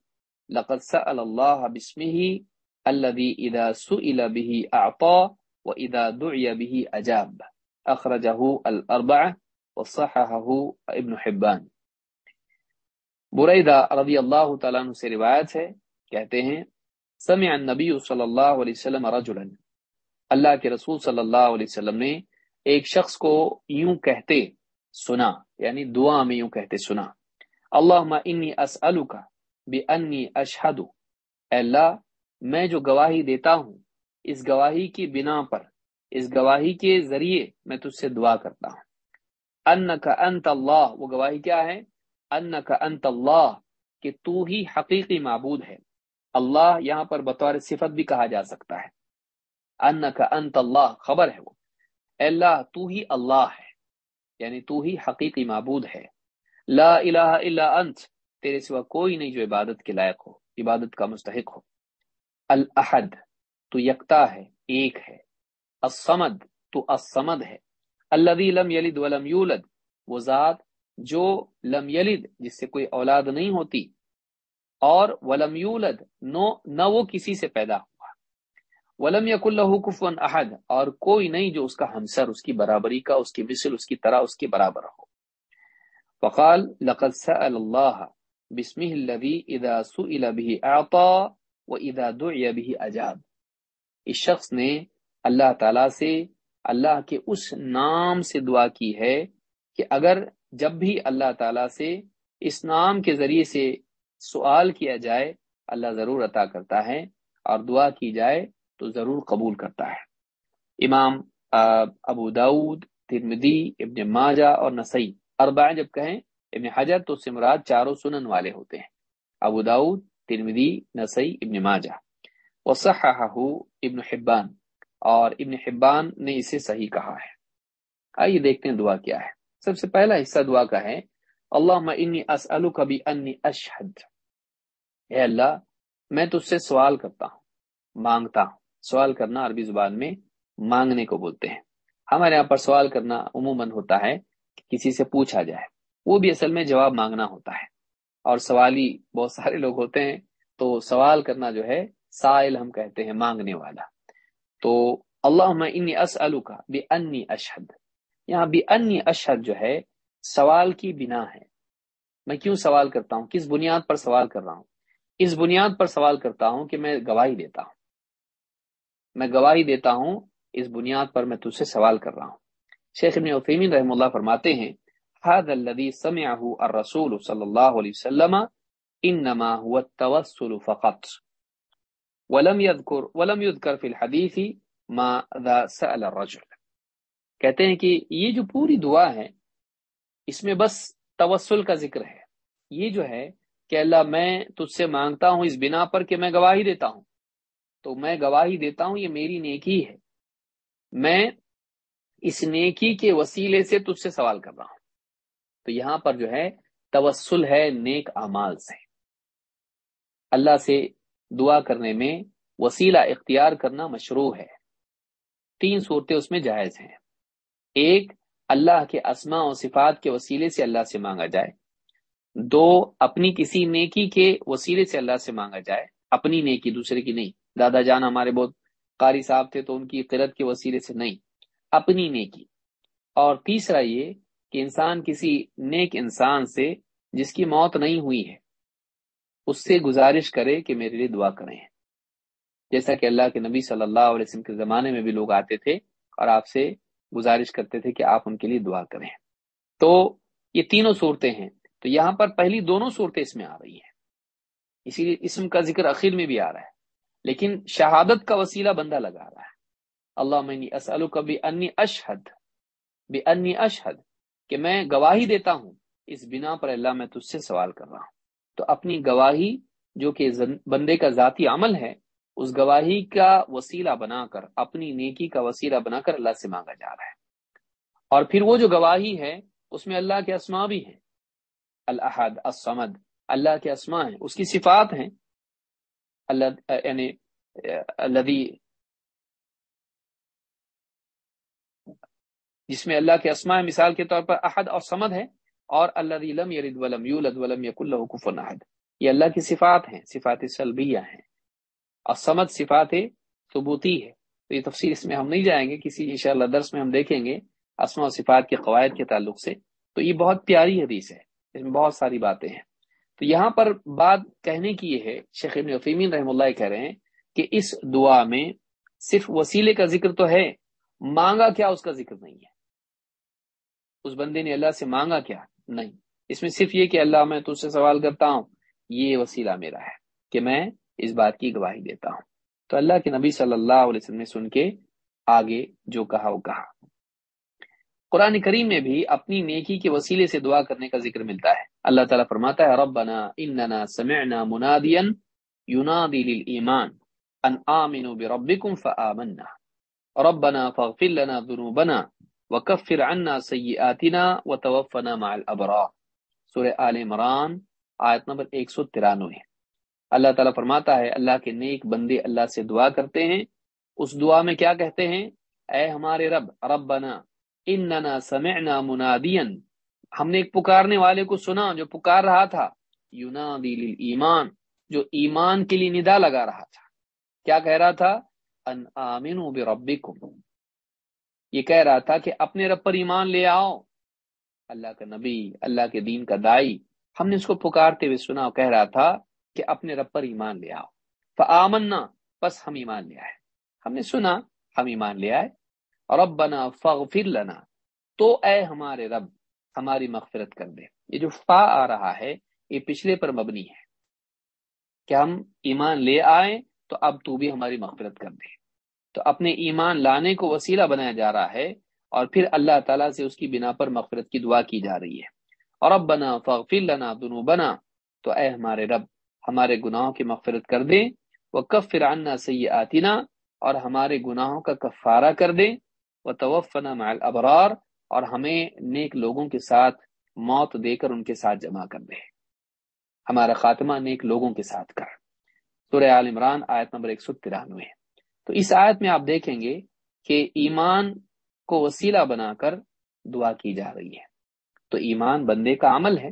لقد سأل الله باسمه الذي إذا سئل به أعطى وإذا دعي به أجاب. أخرجه الأربعة وصححه ابن حبان. بریدہ رضی اللہ تعالیٰ عنہ سے روایت ہے، کہتے ہیں، سمع النبی صلی اللہ علیہ وسلم رجلا۔ اللہ کے رسول صلی اللہ علیہ وسلم نے ایک شخص کو یوں کہتے سنا یعنی دعا میں یوں کہتے سنا۔ اللہ انی اسألک بانی اشہد۔ اے اللہ، میں جو گواہی دیتا ہوں، اس گواہی کی بنا پر، اس گواہی کے ذریعے میں تجھ سے دعا کرتا ہوں۔ ان کا انت اللہ، وہ گواہی کیا ہے؟ ان انت اللہ، کہ تو ہی حقیقی معبود ہے۔ اللہ یہاں پر بطور صفت بھی کہا جا سکتا ہے۔ ان انت اللہ، خبر ہے وہ۔ اللہ، تو ہی اللہ ہے یعنی تو ہی حقیقی معبود ہے۔ لا الہ الا انت، تیرے سوا کوئی نہیں جو عبادت کے لائق ہو، عبادت کا مستحق ہو۔ الاحد، تو یکتا ہے، ایک ہے۔ الصمد، تو الصمد ہے۔ الذي لم يلد ولم يولد وہ ذات جو لم یلد، جس سے کوئی اولاد نہیں ہوتی، اور ولم یولد، نو، نہ وہ کسی سے پیدا ہوا۔ ولم یق اللہ کفن احد، اور کوئی نہیں جو اس کا ہمسر، اس کی برابری کا، اس کی مثل، اس کی طرح، اس کے برابر ہو۔ فقال، لقد سأل اللہ بسم الذي اذا سئل به اعطى واذا دعي به اجاب۔ اس شخص نے اللہ تعالی سے، اللہ کے اس نام سے دعا کی ہے کہ اگر جب بھی اللہ تعالی سے اس نام کے ذریعے سے سوال کیا جائے، اللہ ضرور عطا کرتا ہے اور دعا کی جائے تو ضرور قبول کرتا ہے۔ امام ابو داود ترمدی ابن ماجہ اور نسائی اربع جب کہیں، ابن حجر تو سمراد چاروں سنن والے ہوتے ہیں۔ ابو داود ترمدی نسائی، ابن ماجہ۔ وصححہ ابن حبان اور ابن حبان نے اسے صحیح کہا ہے۔ آئیے دیکھتے ہیں دعا کیا ہے۔ سب سے پہلا حصہ دعا کا ہے اللہ انی اسألک بی انی اشہد۔ اے اللہ، میں تجھ سے سوال کرتا ہوں، مانگتا ہوں۔ سوال کرنا عربی زبان میں مانگنے کو بولتے ہیں۔ ہمارے یہاں پر سوال کرنا عموماً ہوتا ہے کہ کسی سے پوچھا جائے۔ وہ بھی اصل میں جواب مانگنا ہوتا ہے۔ اور سوالی بہت سارے لوگ ہوتے ہیں، تو سوال کرنا جو ہے، سائل ہم کہتے ہیں مانگنے والا۔ تو اللہ انی اسألک بی انی اشہد۔ یہاں بھی انی اشد جو ہے، سوال کی بنا ہے۔ میں کیوں سوال کرتا ہوں؟ کس بنیاد پر سوال کر رہا ہوں؟ اس بنیاد پر سوال کرتا ہوں کہ میں گواہی دیتا ہوں۔ میں گواہی دیتا ہوں، اس بنیاد پر میں تجھ سے سوال کر رہا ہوں۔ شیخ ابن عثیمین رحم اللہ فرماتے ہیں هذا الذي سمعه الرسول صلی اللہ علیہ وسلم انما هو التوسل فقط۔ ولم يذكر ولم يذكر في الحديث ما ذا سأل الرجل۔ کہتے ہیں کہ یہ جو پوری دعا ہے، اس میں بس توسل کا ذکر ہے۔ یہ جو ہے کہ اللہ میں تجھ سے مانگتا ہوں، اس بنا پر کہ میں گواہی دیتا ہوں۔ تو میں گواہی دیتا ہوں، یہ میری نیکی ہے۔ میں اس نیکی کے وسیلے سے تجھ سے سوال کر رہا ہوں۔ تو یہاں پر جو ہے، توسل ہے نیک اعمال سے۔ اللہ سے دعا کرنے میں وسیلہ اختیار کرنا مشروع ہے۔ تین صورتیں اس میں جائز ہیں۔ ایک اللہ کے اسماء و صفات کے وسیلے سے اللہ سے مانگا جائے۔ دو، اپنی کسی نیکی کے وسیلے سے اللہ سے مانگا جائے۔ اپنی نیکی، دوسرے کی نہیں۔ دادا جان ہمارے بہت قاری صاحب تھے تو ان کی قرت کے وسیلے سے نہیں۔ اپنی نیکی۔ اور تیسرا یہ کہ انسان کسی نیک انسان سے جس کی موت نہیں ہوئی ہے، اس سے گزارش کرے کہ میرے لیے دعا کریں۔ جیسا کہ اللہ کے نبی صلی اللہ علیہ وسلم کے زمانے میں بھی لوگ آتے تھے اور آپ سے گزارش کرتے تھے کہ آپ ان کے لیے دعا کریں۔ تو یہ تینوں صورتیں ہیں۔ تو یہاں پر پہلی دونوں صورتیں اس میں آ رہی ہیں۔ اسی لیے اسم کا ذکر اخیر میں بھی آ رہا ہے۔ لیکن شہادت کا وسیلہ بندہ لگا رہا ہے۔ اللہ میں اسلو کا بھی انی اشحد بے انی اشحد کہ میں گواہی دیتا ہوں۔ اس بنا پر اللہ میں تجھ سے سوال کر رہا ہوں۔ تو اپنی گواہی جو کہ بندے کا ذاتی عمل ہے اس گواہی کا وسیلہ بنا کر، اپنی نیکی کا وسیلہ بنا کر اللہ سے مانگا جا رہا ہے۔ اور پھر وہ جو گواہی ہے، اس میں اللہ کے اسما بھی ہیں۔ الحد الصمد، اللہ کے اسما ہیں۔ اس کی صفات ہیں۔ اللہ یعنی جس میں اللہ کے اسماء مثال کے طور پر احد اور سمد ہے۔ اور اللہ ولم یولد ولم اللہ کفن احد۔ یہ اللہ کی صفات ہیں، صفات سلبیہ ہیں۔ اور سمد صفات ثبوتی ہے۔ تو یہ تفصیل اس میں ہم نہیں جائیں گے، کسی انشاءاللہ درس میں ہم دیکھیں گے اسما و صفات کے قواعد کے تعلق سے۔ تو یہ بہت پیاری حدیث ہے، اس میں بہت ساری باتیں ہیں۔ تو یہاں پر بات کہنے کی یہ ہے، شیخ ابن فیمین رحم اللہ کہہ رہے ہیں کہ اس دعا میں صرف وسیلے کا ذکر تو ہے، مانگا کیا اس کا ذکر نہیں ہے۔ اس بندے نے اللہ سے مانگا کیا؟ نہیں۔ اس میں صرف یہ کہ اللہ میں تجھ سے سوال کرتا ہوں، یہ وسیلہ میرا ہے کہ میں اس بات کی گواہی دیتا ہوں۔ تو اللہ کے نبی صلی اللہ علیہ وسلم نے سن کے آگے جو کہا وہ کہا۔ قرآن کریم میں بھی اپنی نیکی کے وسیلے سے دعا کرنے کا ذکر ملتا ہے۔ اللہ تعالیٰ فرماتا ہے، ربنا اننا سمعنا منادیا ينادي للإيمان ان آمنوا بربكم فآمنا۔ ربنا فاغفر لنا ذنوبنا وكفر عنا سيئاتنا وتوفنا مع الابرار۔ سورہ آل عمران، آیت نمبر 193 اللہ تعالیٰ فرماتا ہے، اللہ کے نیک بندے اللہ سے دعا کرتے ہیں۔ اس دعا میں کیا کہتے ہیں؟ اے ہمارے رب، ربنا، اننا سمعنا منادیا۔ ہم نے ایک پکارنے والے کو سنا جو پکار رہا تھا۔ یونادی للایمان، جو ایمان کے لیے ندا لگا رہا تھا۔ کیا کہہ رہا تھا؟ ان آمنوا بربکم۔ یہ کہہ رہا تھا کہ اپنے رب پر ایمان لے آؤ۔ اللہ کا نبی، اللہ کے دین کا دائی۔ ہم نے اس کو پکارتے ہوئے سنا، کہہ رہا تھا کہ اپنے رب پر ایمان لے آؤ۔ فآمنا بس ہم ایمان لے آئے۔ ہم نے سنا، ہم ایمان لے آئے۔ ربنا فاغفر لنا۔ تو اے ہمارے رب، ہماری مغفرت کر دے۔ یہ جو فا آ رہا ہے، یہ پچھلے پر مبنی ہے۔ کہ ہم ایمان لے آئے، تو اب تو بھی ہماری مغفرت کر دے۔ تو اپنے ایمان لانے کو وسیلہ بنایا جا رہا ہے، اور پھر اللہ تعالیٰ سے اس کی بنا پر مغفرت کی دعا کی جا رہی ہے۔ اور اب بنا فغفر لنا دنو بنا تو اے ہمارے رب ہمارے گناہوں کی مغفرت کر دے وہ کف فرانہ سے آتینا اور ہمارے گناہوں کا کفارہ کر دے وہ توفنا مال ابرار اور ہمیں نیک لوگوں کے ساتھ موت دے کر ان کے ساتھ جمع کر دے ہمارا خاتمہ نیک لوگوں کے ساتھ کر۔ سورہ عال عمران، آیت نمبر ایک سو ترانوے۔ تو اس آیت میں آپ دیکھیں گے کہ ایمان کو وسیلہ بنا کر دعا کی جا رہی ہے۔ تو ایمان بندے کا عمل ہے،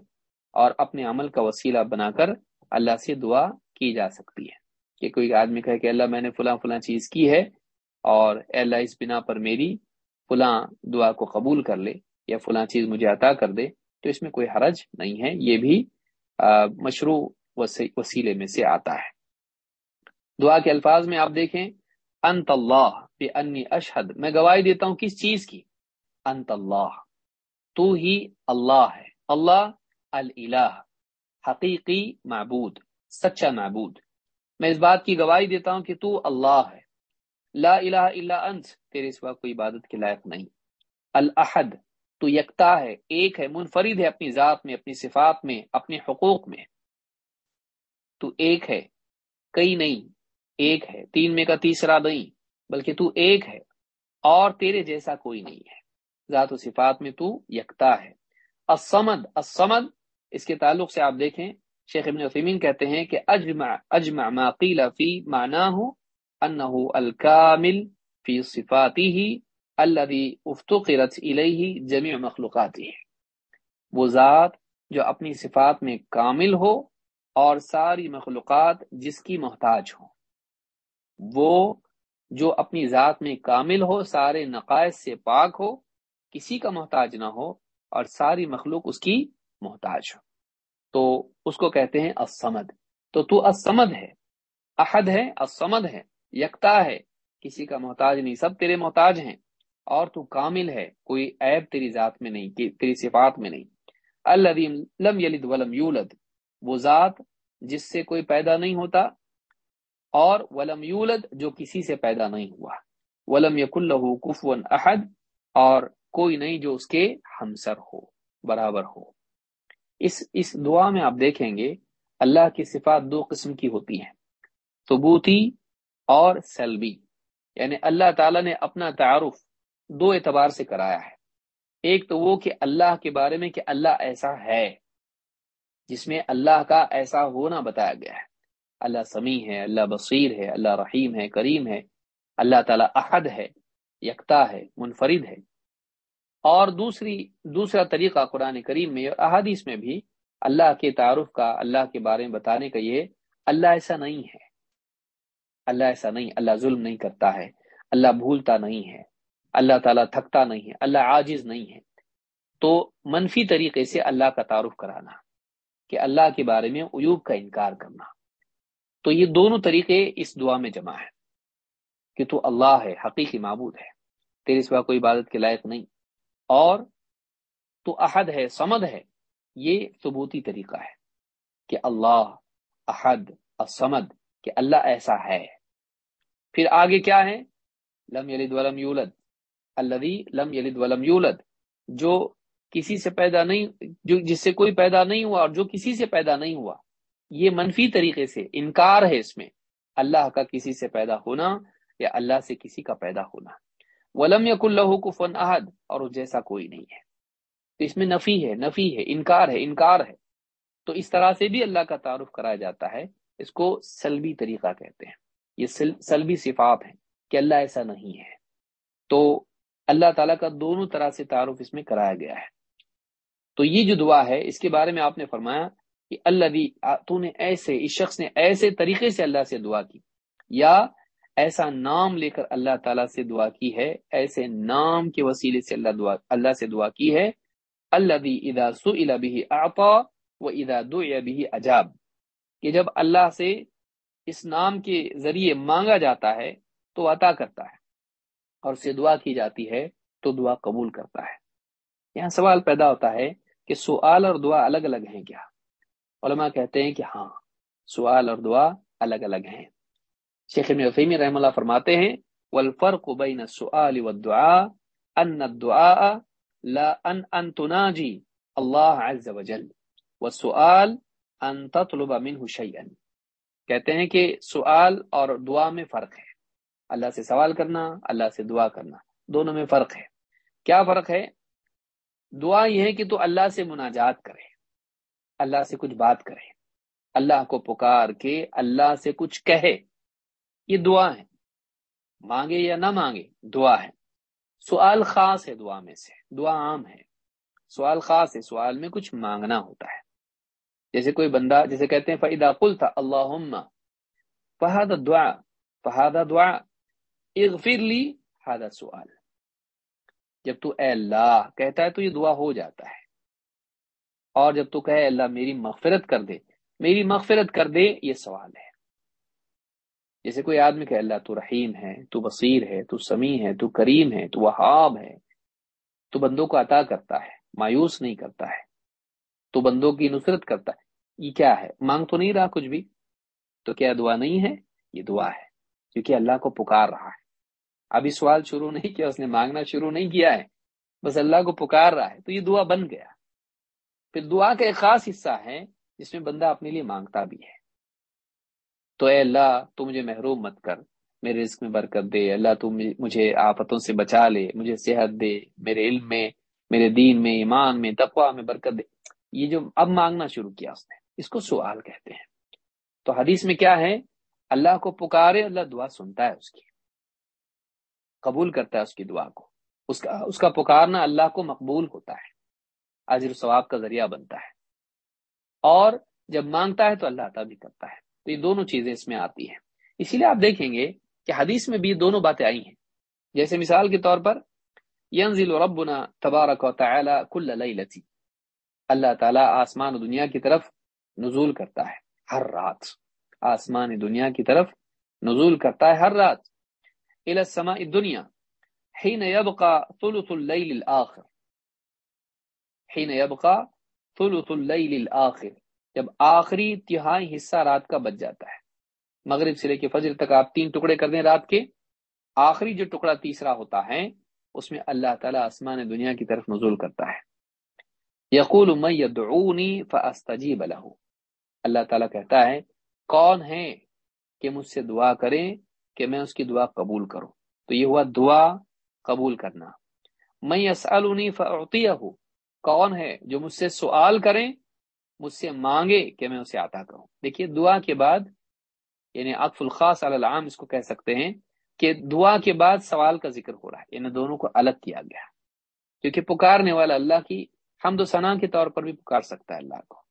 اور اپنے عمل کا وسیلہ بنا کر اللہ سے دعا کی جا سکتی ہے۔ کہ کوئی آدمی کہے کہ اللہ میں نے فلاں فلاں چیز کی ہے اور اللہ اس بنا پر میری فلاں دعا کو قبول کر لے یا فلاں چیز مجھے عطا کر دے تو اس میں کوئی حرج نہیں ہے۔ یہ بھی مشروع وسیلے میں سے آتا ہے۔ دعا کے الفاظ میں آپ دیکھیں، انت اللہ انی اشہد۔ میں گواہی دیتا ہوں کس چیز کی؟ انت اللہ۔ تو ہی اللہ ہے۔ اللہ الہ حقیقی معبود، سچا معبود۔ میں اس بات کی گواہی دیتا ہوں کہ تو اللہ ہے۔ لا الہ الا انت، تیرے سوا کوئی عبادت کے لائق نہیں۔ الاحد، تو یکتا ہے، ایک ہے، منفرد ہے اپنی ذات میں، اپنی صفات میں، اپنے حقوق میں۔ تو ایک ہے، کئی نہیں، ایک ہے، تین میں کا تیسرا نہیں، بلکہ تو ایک ہے، اور تیرے جیسا کوئی نہیں ہے۔ ذات و صفات میں تو یکتا ہے۔ الصمد الصمد اس کے تعلق سے آپ دیکھیں، شیخ ابن عثیمین کہتے ہیں کہ اجمع اجمع ما قیل فی معناه انه الكامل فی صفاته الذي افتقرت الیہ جميع مخلوقاته وہ ذات جو اپنی صفات میں کامل ہو اور ساری مخلوقات جس کی محتاج ہوں۔ وہ جو اپنی ذات میں کامل ہو، سارے نقائص سے پاک ہو، کسی کا محتاج نہ ہو اور ساری مخلوق اس کی محتاج ہو۔ تو اس کو کہتے ہیں اسمد تو تو اسمد ہے۔ احد ہے اسمد ہے۔ یکتا ہے۔ کسی کا محتاج نہیں، سب تیرے محتاج ہیں۔ اور تو کامل ہے، کوئی عیب تیری ذات میں نہیں، تیری صفات میں نہیں۔ اللہ لم یلد ولم یولد۔ وہ ذات جس سے کوئی پیدا نہیں ہوتا اور ولم یولد جو کسی سے پیدا نہیں ہوا۔ ولم یق اللہ کفون احد اور کوئی نہیں جو اس کے ہمسر ہو، برابر ہو۔ اس اس دعا میں آپ دیکھیں گے اللہ کی صفات دو قسم کی ہوتی ہیں، ثبوتی اور سلبی۔ یعنی اللہ تعالیٰ نے اپنا تعارف دو اعتبار سے کرایا ہے۔ ایک تو وہ کہ اللہ کے بارے میں کہ اللہ ایسا ہے، جس میں اللہ کا ایسا ہونا بتایا گیا ہے۔ اللہ سمیع ہے، اللہ بصیر ہے، اللہ رحیم ہے، کریم ہے۔ اللہ تعالیٰ احد ہے، یکتا ہے، منفرد ہے۔ اور دوسری، دوسرا طریقہ قرآن کریم میں احادیث میں بھی اللہ کے تعارف کا، اللہ کے بارے میں بتانے کا یہ اللہ ایسا نہیں ہے۔ اللہ ایسا نہیں، اللہ ظلم نہیں کرتا ہے، اللہ بھولتا نہیں ہے، اللہ تعالیٰ تھکتا نہیں ہے، اللہ عاجز نہیں ہے۔ تو منفی طریقے سے اللہ کا تعارف کرانا، کہ اللہ کے بارے میں عیوب کا انکار کرنا۔ تو یہ دونوں طریقے اس دعا میں جمع ہے کہ تو اللہ ہے، حقیقی معبود ہے، تیرے سوا کوئی عبادت کے لائق نہیں۔ اور تو احد ہے سمد ہے۔ یہ ثبوتی طریقہ ہے کہ اللہ احد السمد کہ اللہ ایسا ہے۔ پھر آگے کیا ہے؟ لم یلد ولم یولد۔ الذي لم یلد ولم یولد۔ جو کسی سے پیدا نہیں، جو جس سے کوئی پیدا نہیں ہوا اور جو کسی سے پیدا نہیں ہوا۔ یہ منفی طریقے سے انکار ہے اس میں۔ اللہ کا کسی سے پیدا ہونا یا اللہ سے کسی کا پیدا ہونا۔ ولم یق اللہ کفن احد، اور جیسا کوئی نہیں ہے۔ تو اس میں نفی ہے نفی ہے، انکار ہے انکار ہے۔ تو اس طرح سے بھی اللہ کا تعارف کرایا جاتا ہے۔ اس کو سلبی طریقہ کہتے ہیں۔ یہ سلبی صفات ہیں کہ اللہ ایسا نہیں ہے۔ تو اللہ تعالیٰ کا دونوں طرح سے تعارف اس میں کرایا گیا ہے۔ تو یہ جو دعا ہے، اس کے بارے میں آپ نے فرمایا کہ اللہ بھی تو نے ایسے، اس شخص نے ایسے طریقے سے اللہ سے دعا کی۔ یا ایسا نام لے کر اللہ تعالیٰ سے دعا کی ہے، ایسے نام کے وسیلے سے اللہ دعا، اللہ سے دعا کی ہے۔ اللہ بھی ادا سو بھی آپا و ادا دو عجاب کہ جب اللہ سے اس نام کے ذریعے مانگا جاتا ہے، تو عطا کرتا ہے۔ اور سے دعا کی جاتی ہے، تو دعا قبول کرتا ہے۔ یہاں سوال پیدا ہوتا ہے کہ سوال اور دعا الگ الگ ہیں کیا؟ علماء کہتے ہیں کہ ہاں سوال اور دعا الگ الگ ہیں۔ شیخ ابن رحم اللہ فرماتے ہیں، والفرق بین السؤال والدعاء، ان الدعاء لا ان ان تناجی اللہ عز وجل والسؤال ان تطلب منه شيئا کہتے ہیں کہ سوال اور دعا میں فرق ہے۔ اللہ سے سوال کرنا، اللہ سے دعا کرنا، دونوں میں فرق ہے۔ کیا فرق ہے؟ دعا یہ ہے کہ تو اللہ سے مناجات کرے، اللہ سے کچھ بات کرے، اللہ کو پکار کے اللہ سے کچھ کہے۔ یہ دعا ہے۔ مانگے یا نہ مانگے، دعا ہے۔ سوال خاص ہے دعا میں سے، دعا عام ہے۔ سوال خاص ہے، سوال میں کچھ مانگنا ہوتا ہے۔ جیسے کوئی بندہ، جیسے کہتے ہیں فعدا کل تھا اللہ فہد دعا فہادہ دعا اغفر لی ہادہ سوال جب تو اے اللہ کہتا ہے تو یہ دعا ہو جاتا ہے۔ اور جب تو کہے اللہ میری مغفرت کر دے، میری مغفرت کر دے، یہ سوال ہے۔ جیسے کوئی آدمی کہ اللہ تو رحیم ہے، تو بصیر ہے، تو سمیع ہے، تو کریم ہے، تو وہاب ہے، تو بندوں کو عطا کرتا ہے، مایوس نہیں کرتا ہے، تو بندوں کی نصرت کرتا ہے۔ یہ کیا ہے؟ مانگ تو نہیں رہا کچھ بھی؟ تو کیا دعا نہیں ہے؟ یہ دعا ہے، کیونکہ اللہ کو پکار رہا ہے۔ ابھی سوال شروع نہیں کیا، اس نے مانگنا شروع نہیں کیا ہے، بس اللہ کو پکار رہا ہے، تو یہ دعا بن گیا۔ پھر دعا کا ایک خاص حصہ ہے، جس میں بندہ اپنے لیے مانگتا بھی ہے۔ تو اے اللہ، تو مجھے محروم مت کر، میرے رزق میں برکت دے۔ اللہ، تو مجھے آفتوں سے بچا لے، مجھے صحت دے، میرے علم میں، میرے دین میں، ایمان میں تقوا میں برکت دے۔ یہ جو اب مانگنا شروع کیا اس نے، اس کو سوال کہتے ہیں۔ تو حدیث میں کیا ہے؟ اللہ کو پکارے، اللہ دعا سنتا ہے اس کی۔ قبول کرتا ہے اس کی دعا کو۔ اس کا اس کا پکارنا اللہ کو مقبول ہوتا ہے۔ عجر ثواب کا ذریعہ بنتا ہے۔ اور جب مانگتا ہے تو اللہ عطا بھی کرتا ہے۔ تو یہ دونوں چیزیں اس میں آتی ہیں۔ اسی لیے آپ دیکھیں گے کہ حدیث میں بھی دونوں باتیں آئی ہیں۔ جیسے مثال کے طور پر ینزل ربنا تبارک و تعالی کل لیلتی اللہ تعالیٰ آسمان و دنیا کی طرف نزول کرتا ہے ہر رات۔ آسمان دنیا کی طرف نزول کرتا ہے ہر رات۔ الى السماء الدنیا حين يبقى ثلث الليل الاخر حين يبقى ثلث الليل الاخر جب آخری تہائی حصہ رات کا بچ جاتا ہے۔ مغرب سے لے کے فجر تک آپ تین ٹکڑے کر دیں رات کے۔ آخری جو ٹکڑا تیسرا ہوتا ہے، اس میں اللہ تعالیٰ آسمان دنیا کی طرف نزول کرتا ہے۔ یقول من یدعونی فاستجیب له اللہ تعالیٰ کہتا ہے، کون ہے کہ مجھ سے دعا کریں کہ میں اس کی دعا قبول کروں؟ تو یہ ہوا دعا قبول کرنا۔ میں اسلونی فعطیہ ہوں کون ہے جو مجھ سے سوال کریں مجھ سے مانگے کہ میں اسے عطا کروں۔ دیکھیے، دعا کے بعد یعنی اقف الخاص العام، اس کو کہہ سکتے ہیں کہ دعا کے بعد سوال کا ذکر ہو رہا ہے۔ یعنی دونوں کو الگ کیا گیا کیونکہ پکارنے والا اللہ کی حمد و ثنا کے طور پر بھی پکار سکتا ہے اللہ کو۔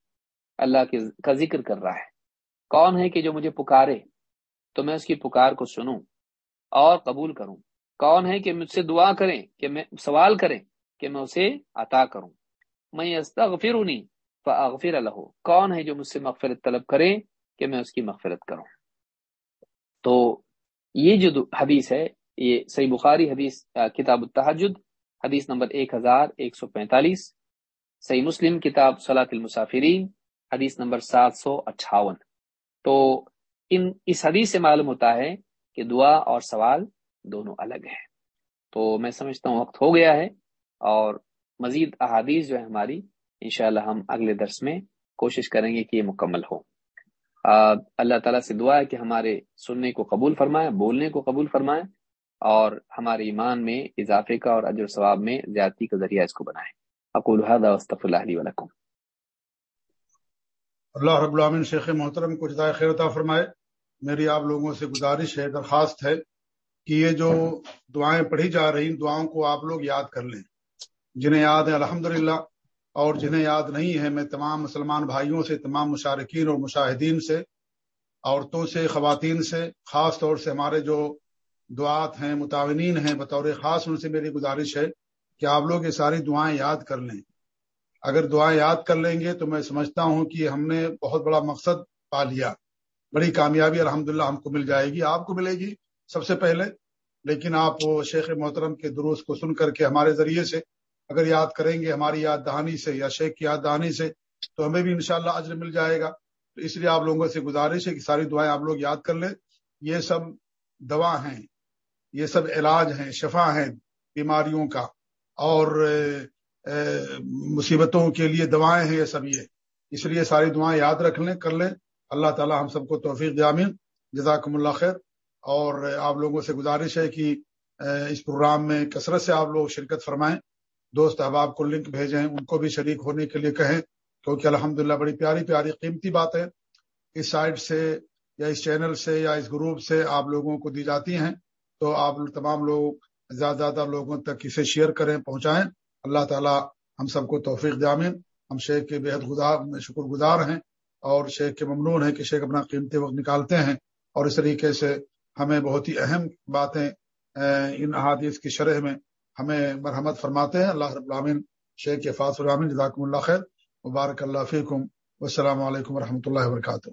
اللہ کے کا ذکر کر رہا ہے۔ کون ہے کہ جو مجھے پکارے؟ تو میں اس کی پکار کو سنوں اور قبول کروں۔ کون ہے کہ مجھ سے دعا کریں کہ میں، سوال کریں کہ میں اسے عطا کروں۔ میں استغفر فاغفر اللہ کون ہے جو مجھ سے مغفرت طلب کرے کہ میں اس کی مغفرت کروں؟ تو یہ جو حدیث ہے، یہ صحیح بخاری حدیث کتاب التحجد، حدیث نمبر ایک ہزار ایک سو پینتالیس، صحیح مسلم، کتاب صلاح المسافرین، حدیث نمبر سات سو اٹھاون۔ تو ان اس حدیث سے معلوم ہوتا ہے کہ دعا اور سوال دونوں الگ ہیں۔ تو میں سمجھتا ہوں وقت ہو گیا ہے اور مزید احادیث جو ہے ہماری انشاءاللہ ہم اگلے درس میں کوشش کریں گے کہ یہ مکمل ہو۔ اللہ تعالیٰ سے دعا ہے کہ ہمارے سننے کو قبول فرمائے، بولنے کو قبول فرمائے اور ہمارے ایمان میں اضافے کا اور اجر ثواب میں زیادتی کا ذریعہ اس کو بنائے۔ اقول وصطف اللہ علیہ ولکم اللہ رب العامن شیخ محترم کو جدائے خیر عطا فرمائے۔ میری آپ لوگوں سے گزارش ہے، درخواست ہے کہ یہ جو دعائیں پڑھی جا رہی دعاؤں کو آپ لوگ یاد کر لیں۔ جنہیں یاد ہے الحمد اور جنہیں یاد نہیں ہے، میں تمام مسلمان بھائیوں سے، تمام مشارقین اور مشاہدین سے، عورتوں سے، خواتین سے، خاص طور سے ہمارے جو دعات ہیں متعینین ہیں، بطور خاص ان سے میری گزارش ہے کہ آپ لوگ یہ ساری دعائیں یاد کر لیں۔ اگر دعائیں یاد کر لیں گے تو میں سمجھتا ہوں کہ ہم نے بہت بڑا مقصد پا لیا۔ بڑی کامیابی الحمد ہم کو مل جائے گی۔ آپ کو ملے گی سب سے پہلے، لیکن آپ شیخ محترم کے دروس کو سن کر کے ہمارے ذریعے سے اگر یاد کریں گے ہماری یاد دہانی سے یا شیخ کی یاد دہانی سے، تو ہمیں بھی انشاءاللہ شاء اجر مل جائے گا۔ تو اس لیے آپ لوگوں سے گزارش ہے کہ ساری دعائیں آپ لوگ یاد کر لیں۔ یہ سب دوا ہیں، یہ سب علاج ہیں، شفا ہیں بیماریوں کا۔ اور مصیبتوں کے لیے دوائیں ہیں یہ سب یہ۔ اس لیے ساری دعائیں یاد رکھ لیں، کر لیں۔ اللہ تعالی ہم سب کو توفیق جامن جزاکم اللہ خیر۔ اور آپ لوگوں سے گزارش ہے کہ اس پروگرام میں کثرت سے آپ لوگ شرکت فرمائیں۔ دوست احباب کو لنک بھیجیں، ان کو بھی شریک ہونے کے لیے کہیں، کیونکہ الحمد بڑی پیاری پیاری قیمتی بات ہے اس سائٹ سے یا اس چینل سے یا اس گروپ سے آپ لوگوں کو دی جاتی ہیں۔ تو آپ تمام لوگ، زیادہ زیادہ لوگوں تک اسے شیئر کریں، پہنچائیں۔ اللہ تعالی ہم سب کو توفیق جامن ہم شیخ کے بےحد گزار، شکر گزار ہیں اور شیخ کے ممنون ہے کہ شیخ اپنا قیمتی وقت نکالتے ہیں۔ اور اس طریقے سے ہمیں بہت ہی اہم باتیں ان احادیث کی شرح میں ہمیں مرحمت فرماتے ہیں۔ اللہ رب العامن شیخ کے فاص جزاکم اللہ خیر۔ مبارک اللہ فیکم۔ والسلام علیکم و اللہ وبرکاتہ۔